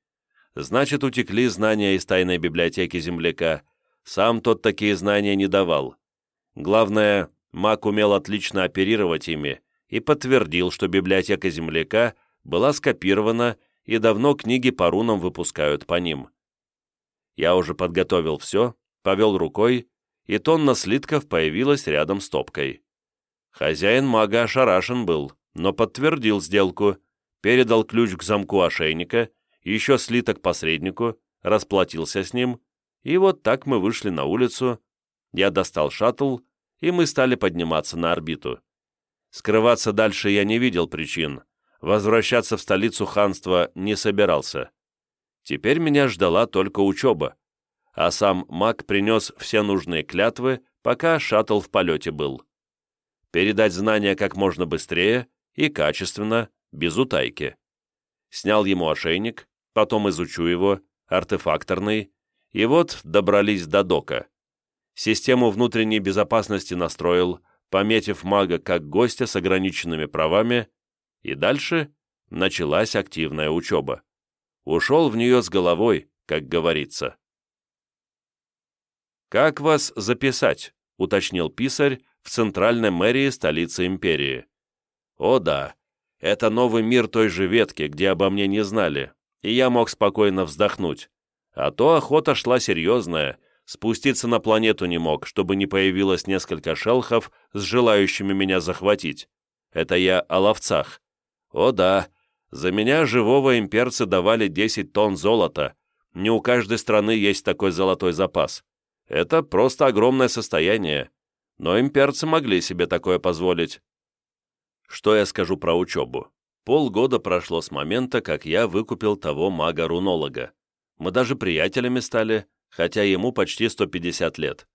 Значит, утекли знания из тайной библиотеки земляка. Сам тот такие знания не давал. Главное, маг умел отлично оперировать ими и подтвердил, что библиотека земляка была скопирована и давно книги по рунам выпускают по ним. Я уже подготовил все, повел рукой, и тонна слитков появилась рядом с топкой. Хозяин мага ошарашен был, но подтвердил сделку, передал ключ к замку ошейника, еще слиток посреднику, расплатился с ним, и вот так мы вышли на улицу, я достал шаттл, и мы стали подниматься на орбиту. Скрываться дальше я не видел причин, возвращаться в столицу ханства не собирался. Теперь меня ждала только учеба, а сам маг принес все нужные клятвы, пока шаттл в полете был. Передать знания как можно быстрее и качественно, без утайки. Снял ему ошейник, потом изучу его, артефакторный, и вот добрались до дока. Систему внутренней безопасности настроил, пометив мага как гостя с ограниченными правами и дальше началась активная учеба. Ушел в нее с головой, как говорится. «Как вас записать?» — уточнил писарь в центральной мэрии столицы империи. «О да, это новый мир той же ветки, где обо мне не знали, и я мог спокойно вздохнуть. А то охота шла серьезная, спуститься на планету не мог, чтобы не появилось несколько шелхов с желающими меня захватить. Это я о ловцах. О да, за меня живого имперцы давали 10 тонн золота. Не у каждой страны есть такой золотой запас. Это просто огромное состояние. Но имперцы могли себе такое позволить. Что я скажу про учебу? Полгода прошло с момента, как я выкупил того мага-рунолога. Мы даже приятелями стали, хотя ему почти 150 лет.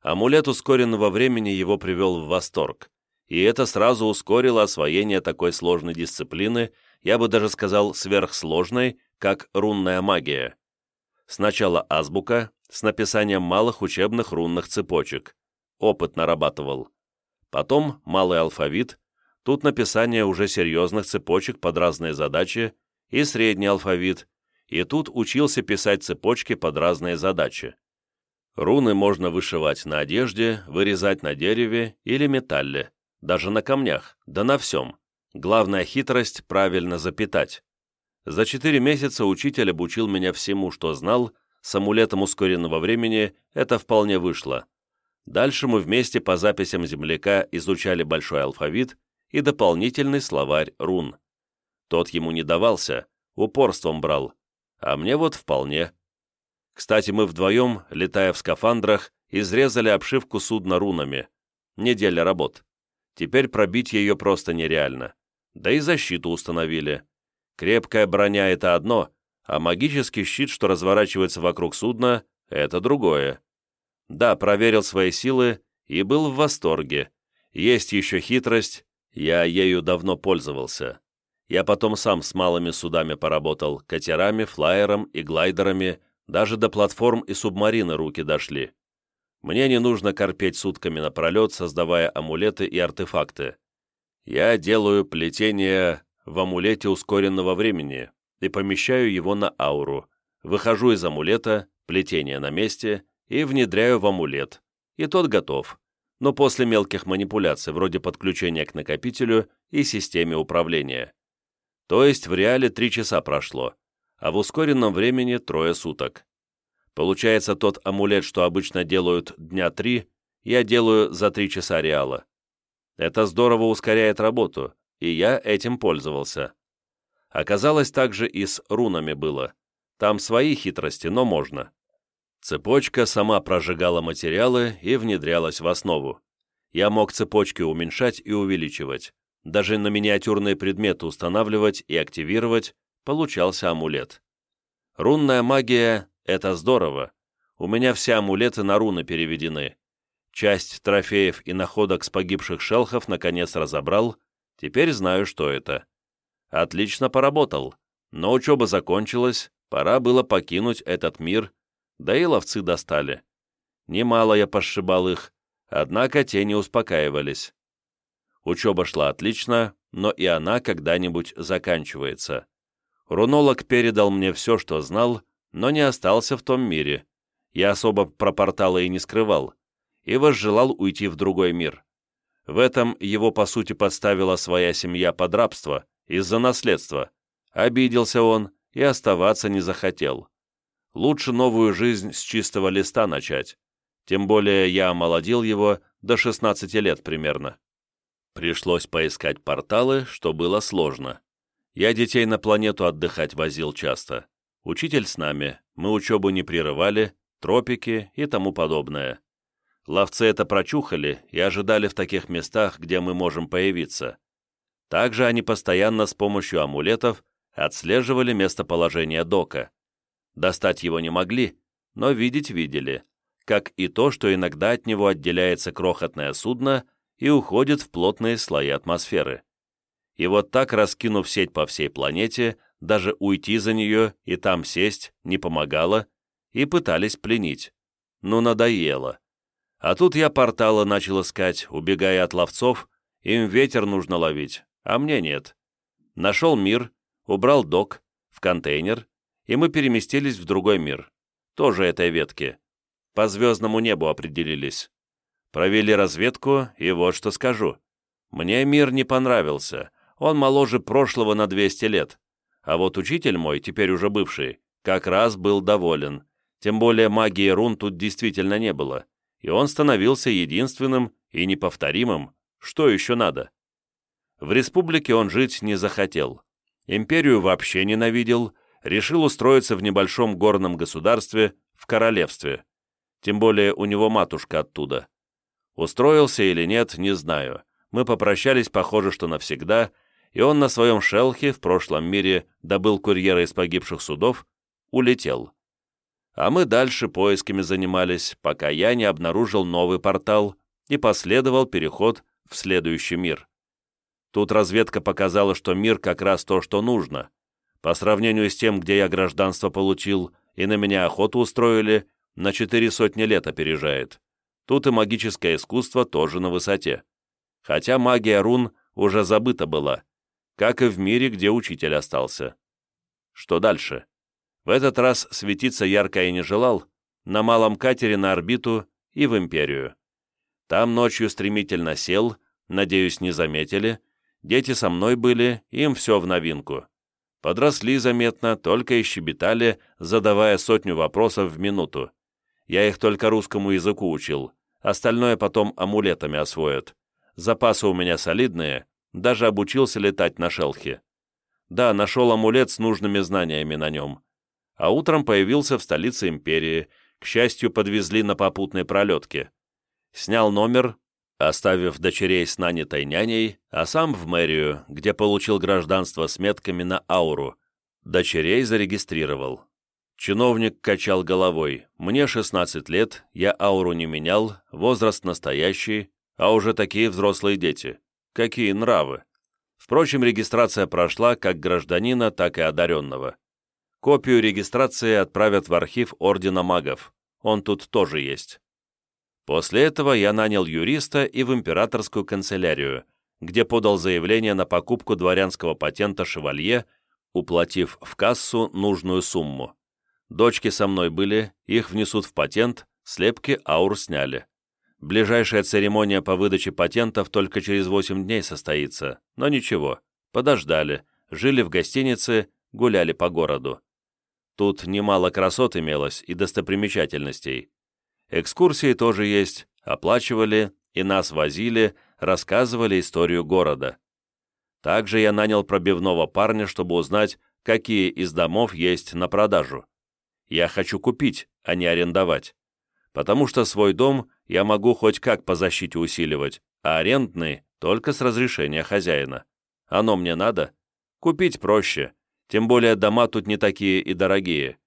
Амулет ускоренного времени его привел в восторг и это сразу ускорило освоение такой сложной дисциплины, я бы даже сказал сверхсложной, как рунная магия. Сначала азбука с написанием малых учебных рунных цепочек. Опыт нарабатывал. Потом малый алфавит, тут написание уже серьезных цепочек под разные задачи, и средний алфавит, и тут учился писать цепочки под разные задачи. Руны можно вышивать на одежде, вырезать на дереве или металле даже на камнях, да на всем. Главная хитрость – правильно запитать. За четыре месяца учитель обучил меня всему, что знал, с амулетом ускоренного времени это вполне вышло. Дальше мы вместе по записям земляка изучали большой алфавит и дополнительный словарь рун. Тот ему не давался, упорством брал, а мне вот вполне. Кстати, мы вдвоем, летая в скафандрах, изрезали обшивку судна рунами. Неделя работ. Теперь пробить ее просто нереально. Да и защиту установили. Крепкая броня — это одно, а магический щит, что разворачивается вокруг судна, — это другое. Да, проверил свои силы и был в восторге. Есть еще хитрость, я ею давно пользовался. Я потом сам с малыми судами поработал, катерами, флайером и глайдерами, даже до платформ и субмарины руки дошли. Мне не нужно корпеть сутками напролет, создавая амулеты и артефакты. Я делаю плетение в амулете ускоренного времени и помещаю его на ауру. Выхожу из амулета, плетение на месте, и внедряю в амулет. И тот готов, но после мелких манипуляций, вроде подключения к накопителю и системе управления. То есть в реале три часа прошло, а в ускоренном времени трое суток. Получается, тот амулет, что обычно делают дня три, я делаю за три часа реала. Это здорово ускоряет работу, и я этим пользовался. Оказалось, также и с рунами было. Там свои хитрости, но можно. Цепочка сама прожигала материалы и внедрялась в основу. Я мог цепочки уменьшать и увеличивать. Даже на миниатюрные предметы устанавливать и активировать получался амулет. Рунная магия это здорово. У меня все амулеты на руны переведены. Часть трофеев и находок с погибших шелхов наконец разобрал. Теперь знаю, что это. Отлично поработал. Но учеба закончилась, пора было покинуть этот мир, да и ловцы достали. Немало я пошибал их, однако те не успокаивались. Учеба шла отлично, но и она когда-нибудь заканчивается. Рунолог передал мне все, что знал, но не остался в том мире. Я особо про порталы и не скрывал, и возжелал уйти в другой мир. В этом его, по сути, подставила своя семья под рабство из-за наследства. Обиделся он и оставаться не захотел. Лучше новую жизнь с чистого листа начать. Тем более я омолодил его до 16 лет примерно. Пришлось поискать порталы, что было сложно. Я детей на планету отдыхать возил часто. Учитель с нами, мы учебу не прерывали, тропики и тому подобное. Ловцы это прочухали и ожидали в таких местах, где мы можем появиться. Также они постоянно с помощью амулетов отслеживали местоположение дока. Достать его не могли, но видеть видели, как и то, что иногда от него отделяется крохотное судно и уходит в плотные слои атмосферы. И вот так, раскинув сеть по всей планете, даже уйти за нее и там сесть не помогало, и пытались пленить. Ну, надоело. А тут я порталы начал искать, убегая от ловцов, им ветер нужно ловить, а мне нет. Нашел мир, убрал док в контейнер, и мы переместились в другой мир, тоже этой ветки. По звездному небу определились. Провели разведку, и вот что скажу. Мне мир не понравился, он моложе прошлого на 200 лет. А вот учитель мой, теперь уже бывший, как раз был доволен. Тем более магии рун тут действительно не было. И он становился единственным и неповторимым, что еще надо. В республике он жить не захотел, империю вообще ненавидел, решил устроиться в небольшом горном государстве, в королевстве, тем более у него матушка оттуда. Устроился или нет, не знаю, мы попрощались, похоже, что навсегда, и он на своем шелхе в прошлом мире добыл курьера из погибших судов, улетел а мы дальше поисками занимались, пока я не обнаружил новый портал и последовал переход в следующий мир. Тут разведка показала, что мир как раз то, что нужно. По сравнению с тем, где я гражданство получил и на меня охоту устроили, на четыре сотни лет опережает. Тут и магическое искусство тоже на высоте. Хотя магия рун уже забыта была, как и в мире, где учитель остался. Что дальше? В этот раз светиться ярко и не желал, на малом катере на орбиту и в Империю. Там ночью стремительно сел, надеюсь, не заметили, дети со мной были, им все в новинку. Подросли заметно, только и щебетали, задавая сотню вопросов в минуту. Я их только русскому языку учил, остальное потом амулетами освоят. Запасы у меня солидные, даже обучился летать на шелхе. Да, нашел амулет с нужными знаниями на нем а утром появился в столице империи, к счастью, подвезли на попутной пролетке. Снял номер, оставив дочерей с нанятой няней, а сам в мэрию, где получил гражданство с метками на ауру. Дочерей зарегистрировал. Чиновник качал головой. «Мне 16 лет, я ауру не менял, возраст настоящий, а уже такие взрослые дети. Какие нравы!» Впрочем, регистрация прошла как гражданина, так и одаренного. Копию регистрации отправят в архив Ордена Магов. Он тут тоже есть. После этого я нанял юриста и в императорскую канцелярию, где подал заявление на покупку дворянского патента «Шевалье», уплатив в кассу нужную сумму. Дочки со мной были, их внесут в патент, слепки аур сняли. Ближайшая церемония по выдаче патентов только через 8 дней состоится, но ничего, подождали, жили в гостинице, гуляли по городу. Тут немало красот имелось и достопримечательностей. Экскурсии тоже есть, оплачивали и нас возили, рассказывали историю города. Также я нанял пробивного парня, чтобы узнать, какие из домов есть на продажу. Я хочу купить, а не арендовать. Потому что свой дом я могу хоть как по защите усиливать, а арендный только с разрешения хозяина. Оно мне надо. Купить проще, тем более дома тут не такие и дорогие.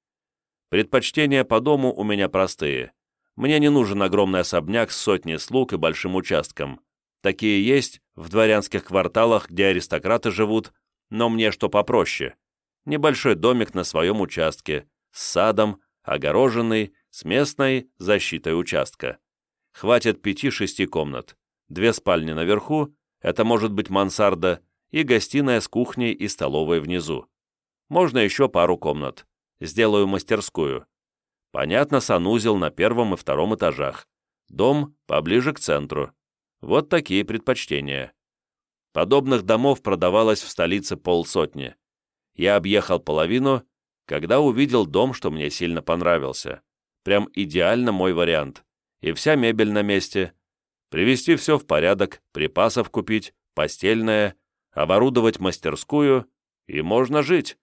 Предпочтения по дому у меня простые. Мне не нужен огромный особняк с сотней слуг и большим участком. Такие есть в дворянских кварталах, где аристократы живут, но мне что попроще. Небольшой домик на своем участке, с садом, огороженный, с местной защитой участка. Хватит пяти-шести комнат. Две спальни наверху, Это может быть мансарда и гостиная с кухней и столовой внизу. Можно еще пару комнат. Сделаю мастерскую. Понятно, санузел на первом и втором этажах. Дом поближе к центру. Вот такие предпочтения. Подобных домов продавалось в столице полсотни. Я объехал половину, когда увидел дом, что мне сильно понравился. Прям идеально мой вариант. И вся мебель на месте. Привести все в порядок, припасов купить, постельное, оборудовать мастерскую, и можно жить.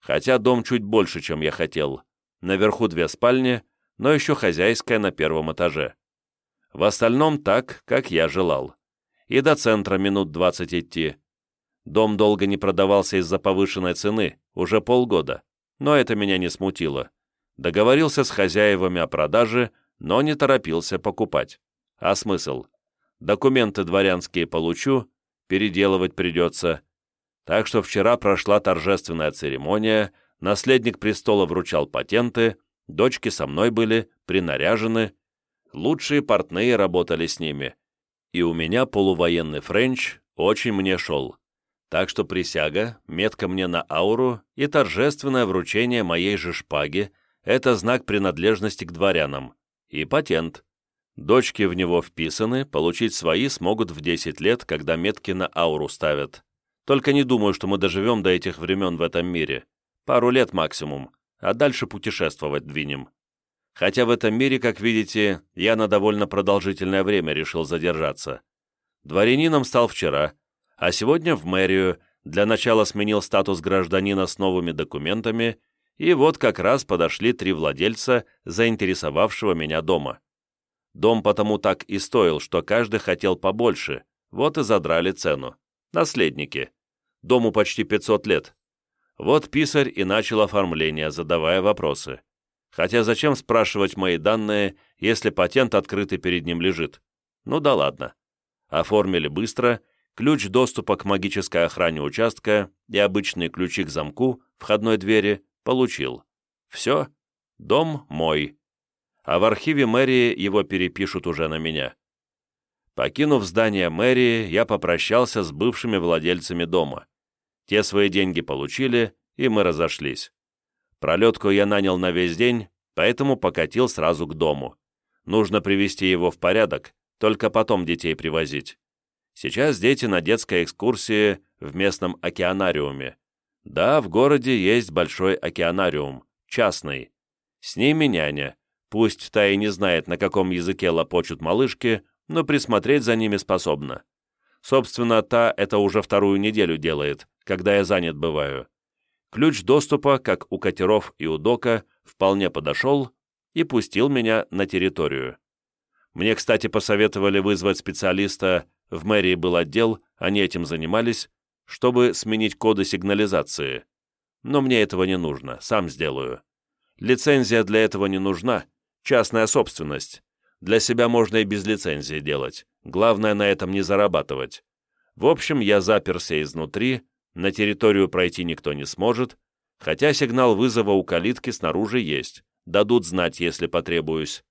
Хотя дом чуть больше, чем я хотел. Наверху две спальни, но еще хозяйская на первом этаже. В остальном так, как я желал. И до центра минут 20 идти. Дом долго не продавался из-за повышенной цены, уже полгода. Но это меня не смутило. Договорился с хозяевами о продаже, но не торопился покупать. А смысл? Документы дворянские получу, переделывать придется. Так что вчера прошла торжественная церемония, наследник престола вручал патенты, дочки со мной были, принаряжены, лучшие портные работали с ними. И у меня полувоенный френч очень мне шел. Так что присяга, метка мне на ауру и торжественное вручение моей же шпаги — это знак принадлежности к дворянам. И патент. Дочки в него вписаны, получить свои смогут в 10 лет, когда метки на ауру ставят. Только не думаю, что мы доживем до этих времен в этом мире. Пару лет максимум, а дальше путешествовать двинем. Хотя в этом мире, как видите, я на довольно продолжительное время решил задержаться. Дворянином стал вчера, а сегодня в мэрию, для начала сменил статус гражданина с новыми документами, и вот как раз подошли три владельца, заинтересовавшего меня дома. Дом потому так и стоил, что каждый хотел побольше, вот и задрали цену. Наследники. Дому почти 500 лет. Вот писарь и начал оформление, задавая вопросы. Хотя зачем спрашивать мои данные, если патент открытый перед ним лежит? Ну да ладно. Оформили быстро, ключ доступа к магической охране участка и обычные ключи к замку входной двери получил. Все, дом мой а в архиве мэрии его перепишут уже на меня. Покинув здание мэрии, я попрощался с бывшими владельцами дома. Те свои деньги получили, и мы разошлись. Пролетку я нанял на весь день, поэтому покатил сразу к дому. Нужно привести его в порядок, только потом детей привозить. Сейчас дети на детской экскурсии в местном океанариуме. Да, в городе есть большой океанариум, частный. С ними няня, Пусть та и не знает, на каком языке лопочут малышки, но присмотреть за ними способна. Собственно, та это уже вторую неделю делает, когда я занят бываю. Ключ доступа, как у катеров и у дока, вполне подошел и пустил меня на территорию. Мне, кстати, посоветовали вызвать специалиста, в мэрии был отдел, они этим занимались, чтобы сменить коды сигнализации. Но мне этого не нужно, сам сделаю. Лицензия для этого не нужна, Частная собственность. Для себя можно и без лицензии делать. Главное на этом не зарабатывать. В общем, я заперся изнутри, на территорию пройти никто не сможет, хотя сигнал вызова у калитки снаружи есть, дадут знать, если потребуюсь.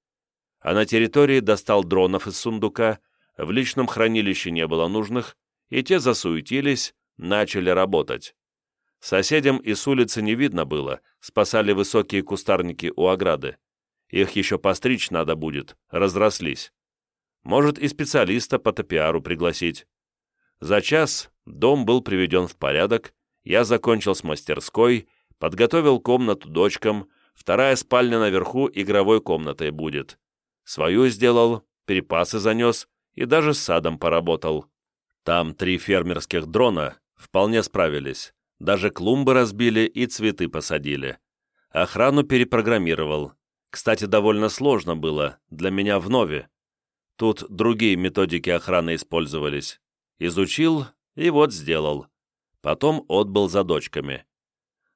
А на территории достал дронов из сундука, в личном хранилище не было нужных, и те засуетились, начали работать. Соседям и с улицы не видно было, спасали высокие кустарники у ограды. Их еще постричь надо будет, разрослись. Может, и специалиста по топиару пригласить. За час дом был приведен в порядок, я закончил с мастерской, подготовил комнату дочкам, вторая спальня наверху игровой комнатой будет. Свою сделал, перепасы занес и даже с садом поработал. Там три фермерских дрона вполне справились. Даже клумбы разбили и цветы посадили. Охрану перепрограммировал, кстати, довольно сложно было, для меня вновь. Тут другие методики охраны использовались. Изучил и вот сделал. Потом отбыл за дочками.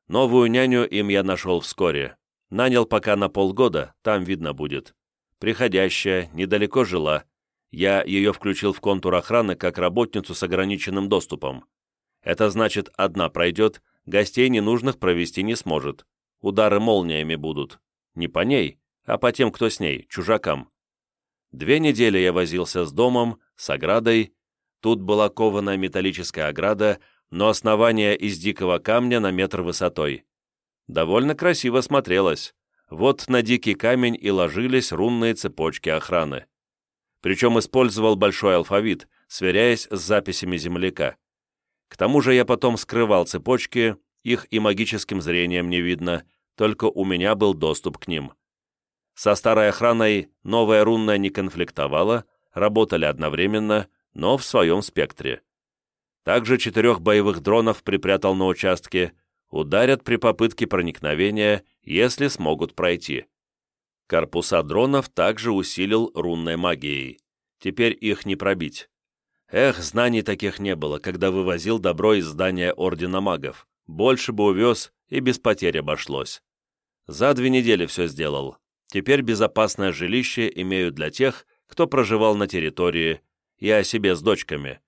Новую няню им я нашел вскоре. Нанял пока на полгода, там видно будет. Приходящая, недалеко жила. Я ее включил в контур охраны как работницу с ограниченным доступом. Это значит, одна пройдет, гостей ненужных провести не сможет. Удары молниями будут. Не по ней, а по тем, кто с ней, чужакам. Две недели я возился с домом, с оградой, Тут была кованая металлическая ограда, но основание из дикого камня на метр высотой. Довольно красиво смотрелось. Вот на дикий камень и ложились рунные цепочки охраны. Причем использовал большой алфавит, сверяясь с записями земляка. К тому же я потом скрывал цепочки, их и магическим зрением не видно, только у меня был доступ к ним. Со старой охраной новая рунная не конфликтовала, работали одновременно, но в своем спектре. Также четырех боевых дронов припрятал на участке, ударят при попытке проникновения, если смогут пройти. Корпуса дронов также усилил рунной магией. Теперь их не пробить. Эх, знаний таких не было, когда вывозил добро из здания Ордена Магов. Больше бы увез, и без потерь обошлось. За две недели все сделал. Теперь безопасное жилище имею для тех, кто проживал на территории, и о себе с дочками.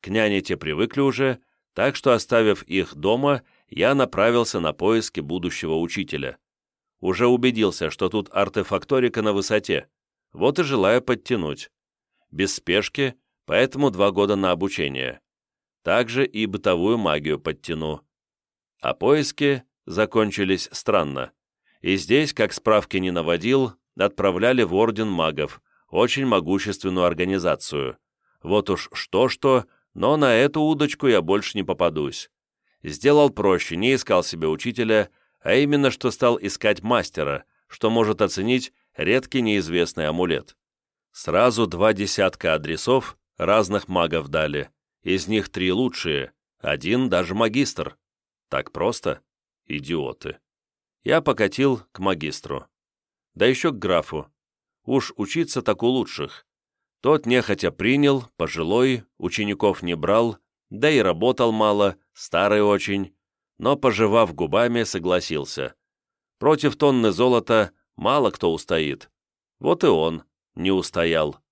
К няне те привыкли уже, так что, оставив их дома, я направился на поиски будущего учителя. Уже убедился, что тут артефакторика на высоте, вот и желаю подтянуть. Без спешки, поэтому два года на обучение. Также и бытовую магию подтяну. А поиски закончились странно. И здесь, как справки не наводил, отправляли в Орден магов, очень могущественную организацию. Вот уж что-что, но на эту удочку я больше не попадусь. Сделал проще, не искал себе учителя, а именно что стал искать мастера, что может оценить редкий неизвестный амулет. Сразу два десятка адресов разных магов дали, из них три лучшие, один даже магистр. Так просто? Идиоты. Я покатил к магистру. Да еще к графу. Уж учиться так у лучших. Тот нехотя принял, пожилой, учеников не брал, да и работал мало, старый очень, но, пожевав губами, согласился. Против тонны золота мало кто устоит. Вот и он не устоял.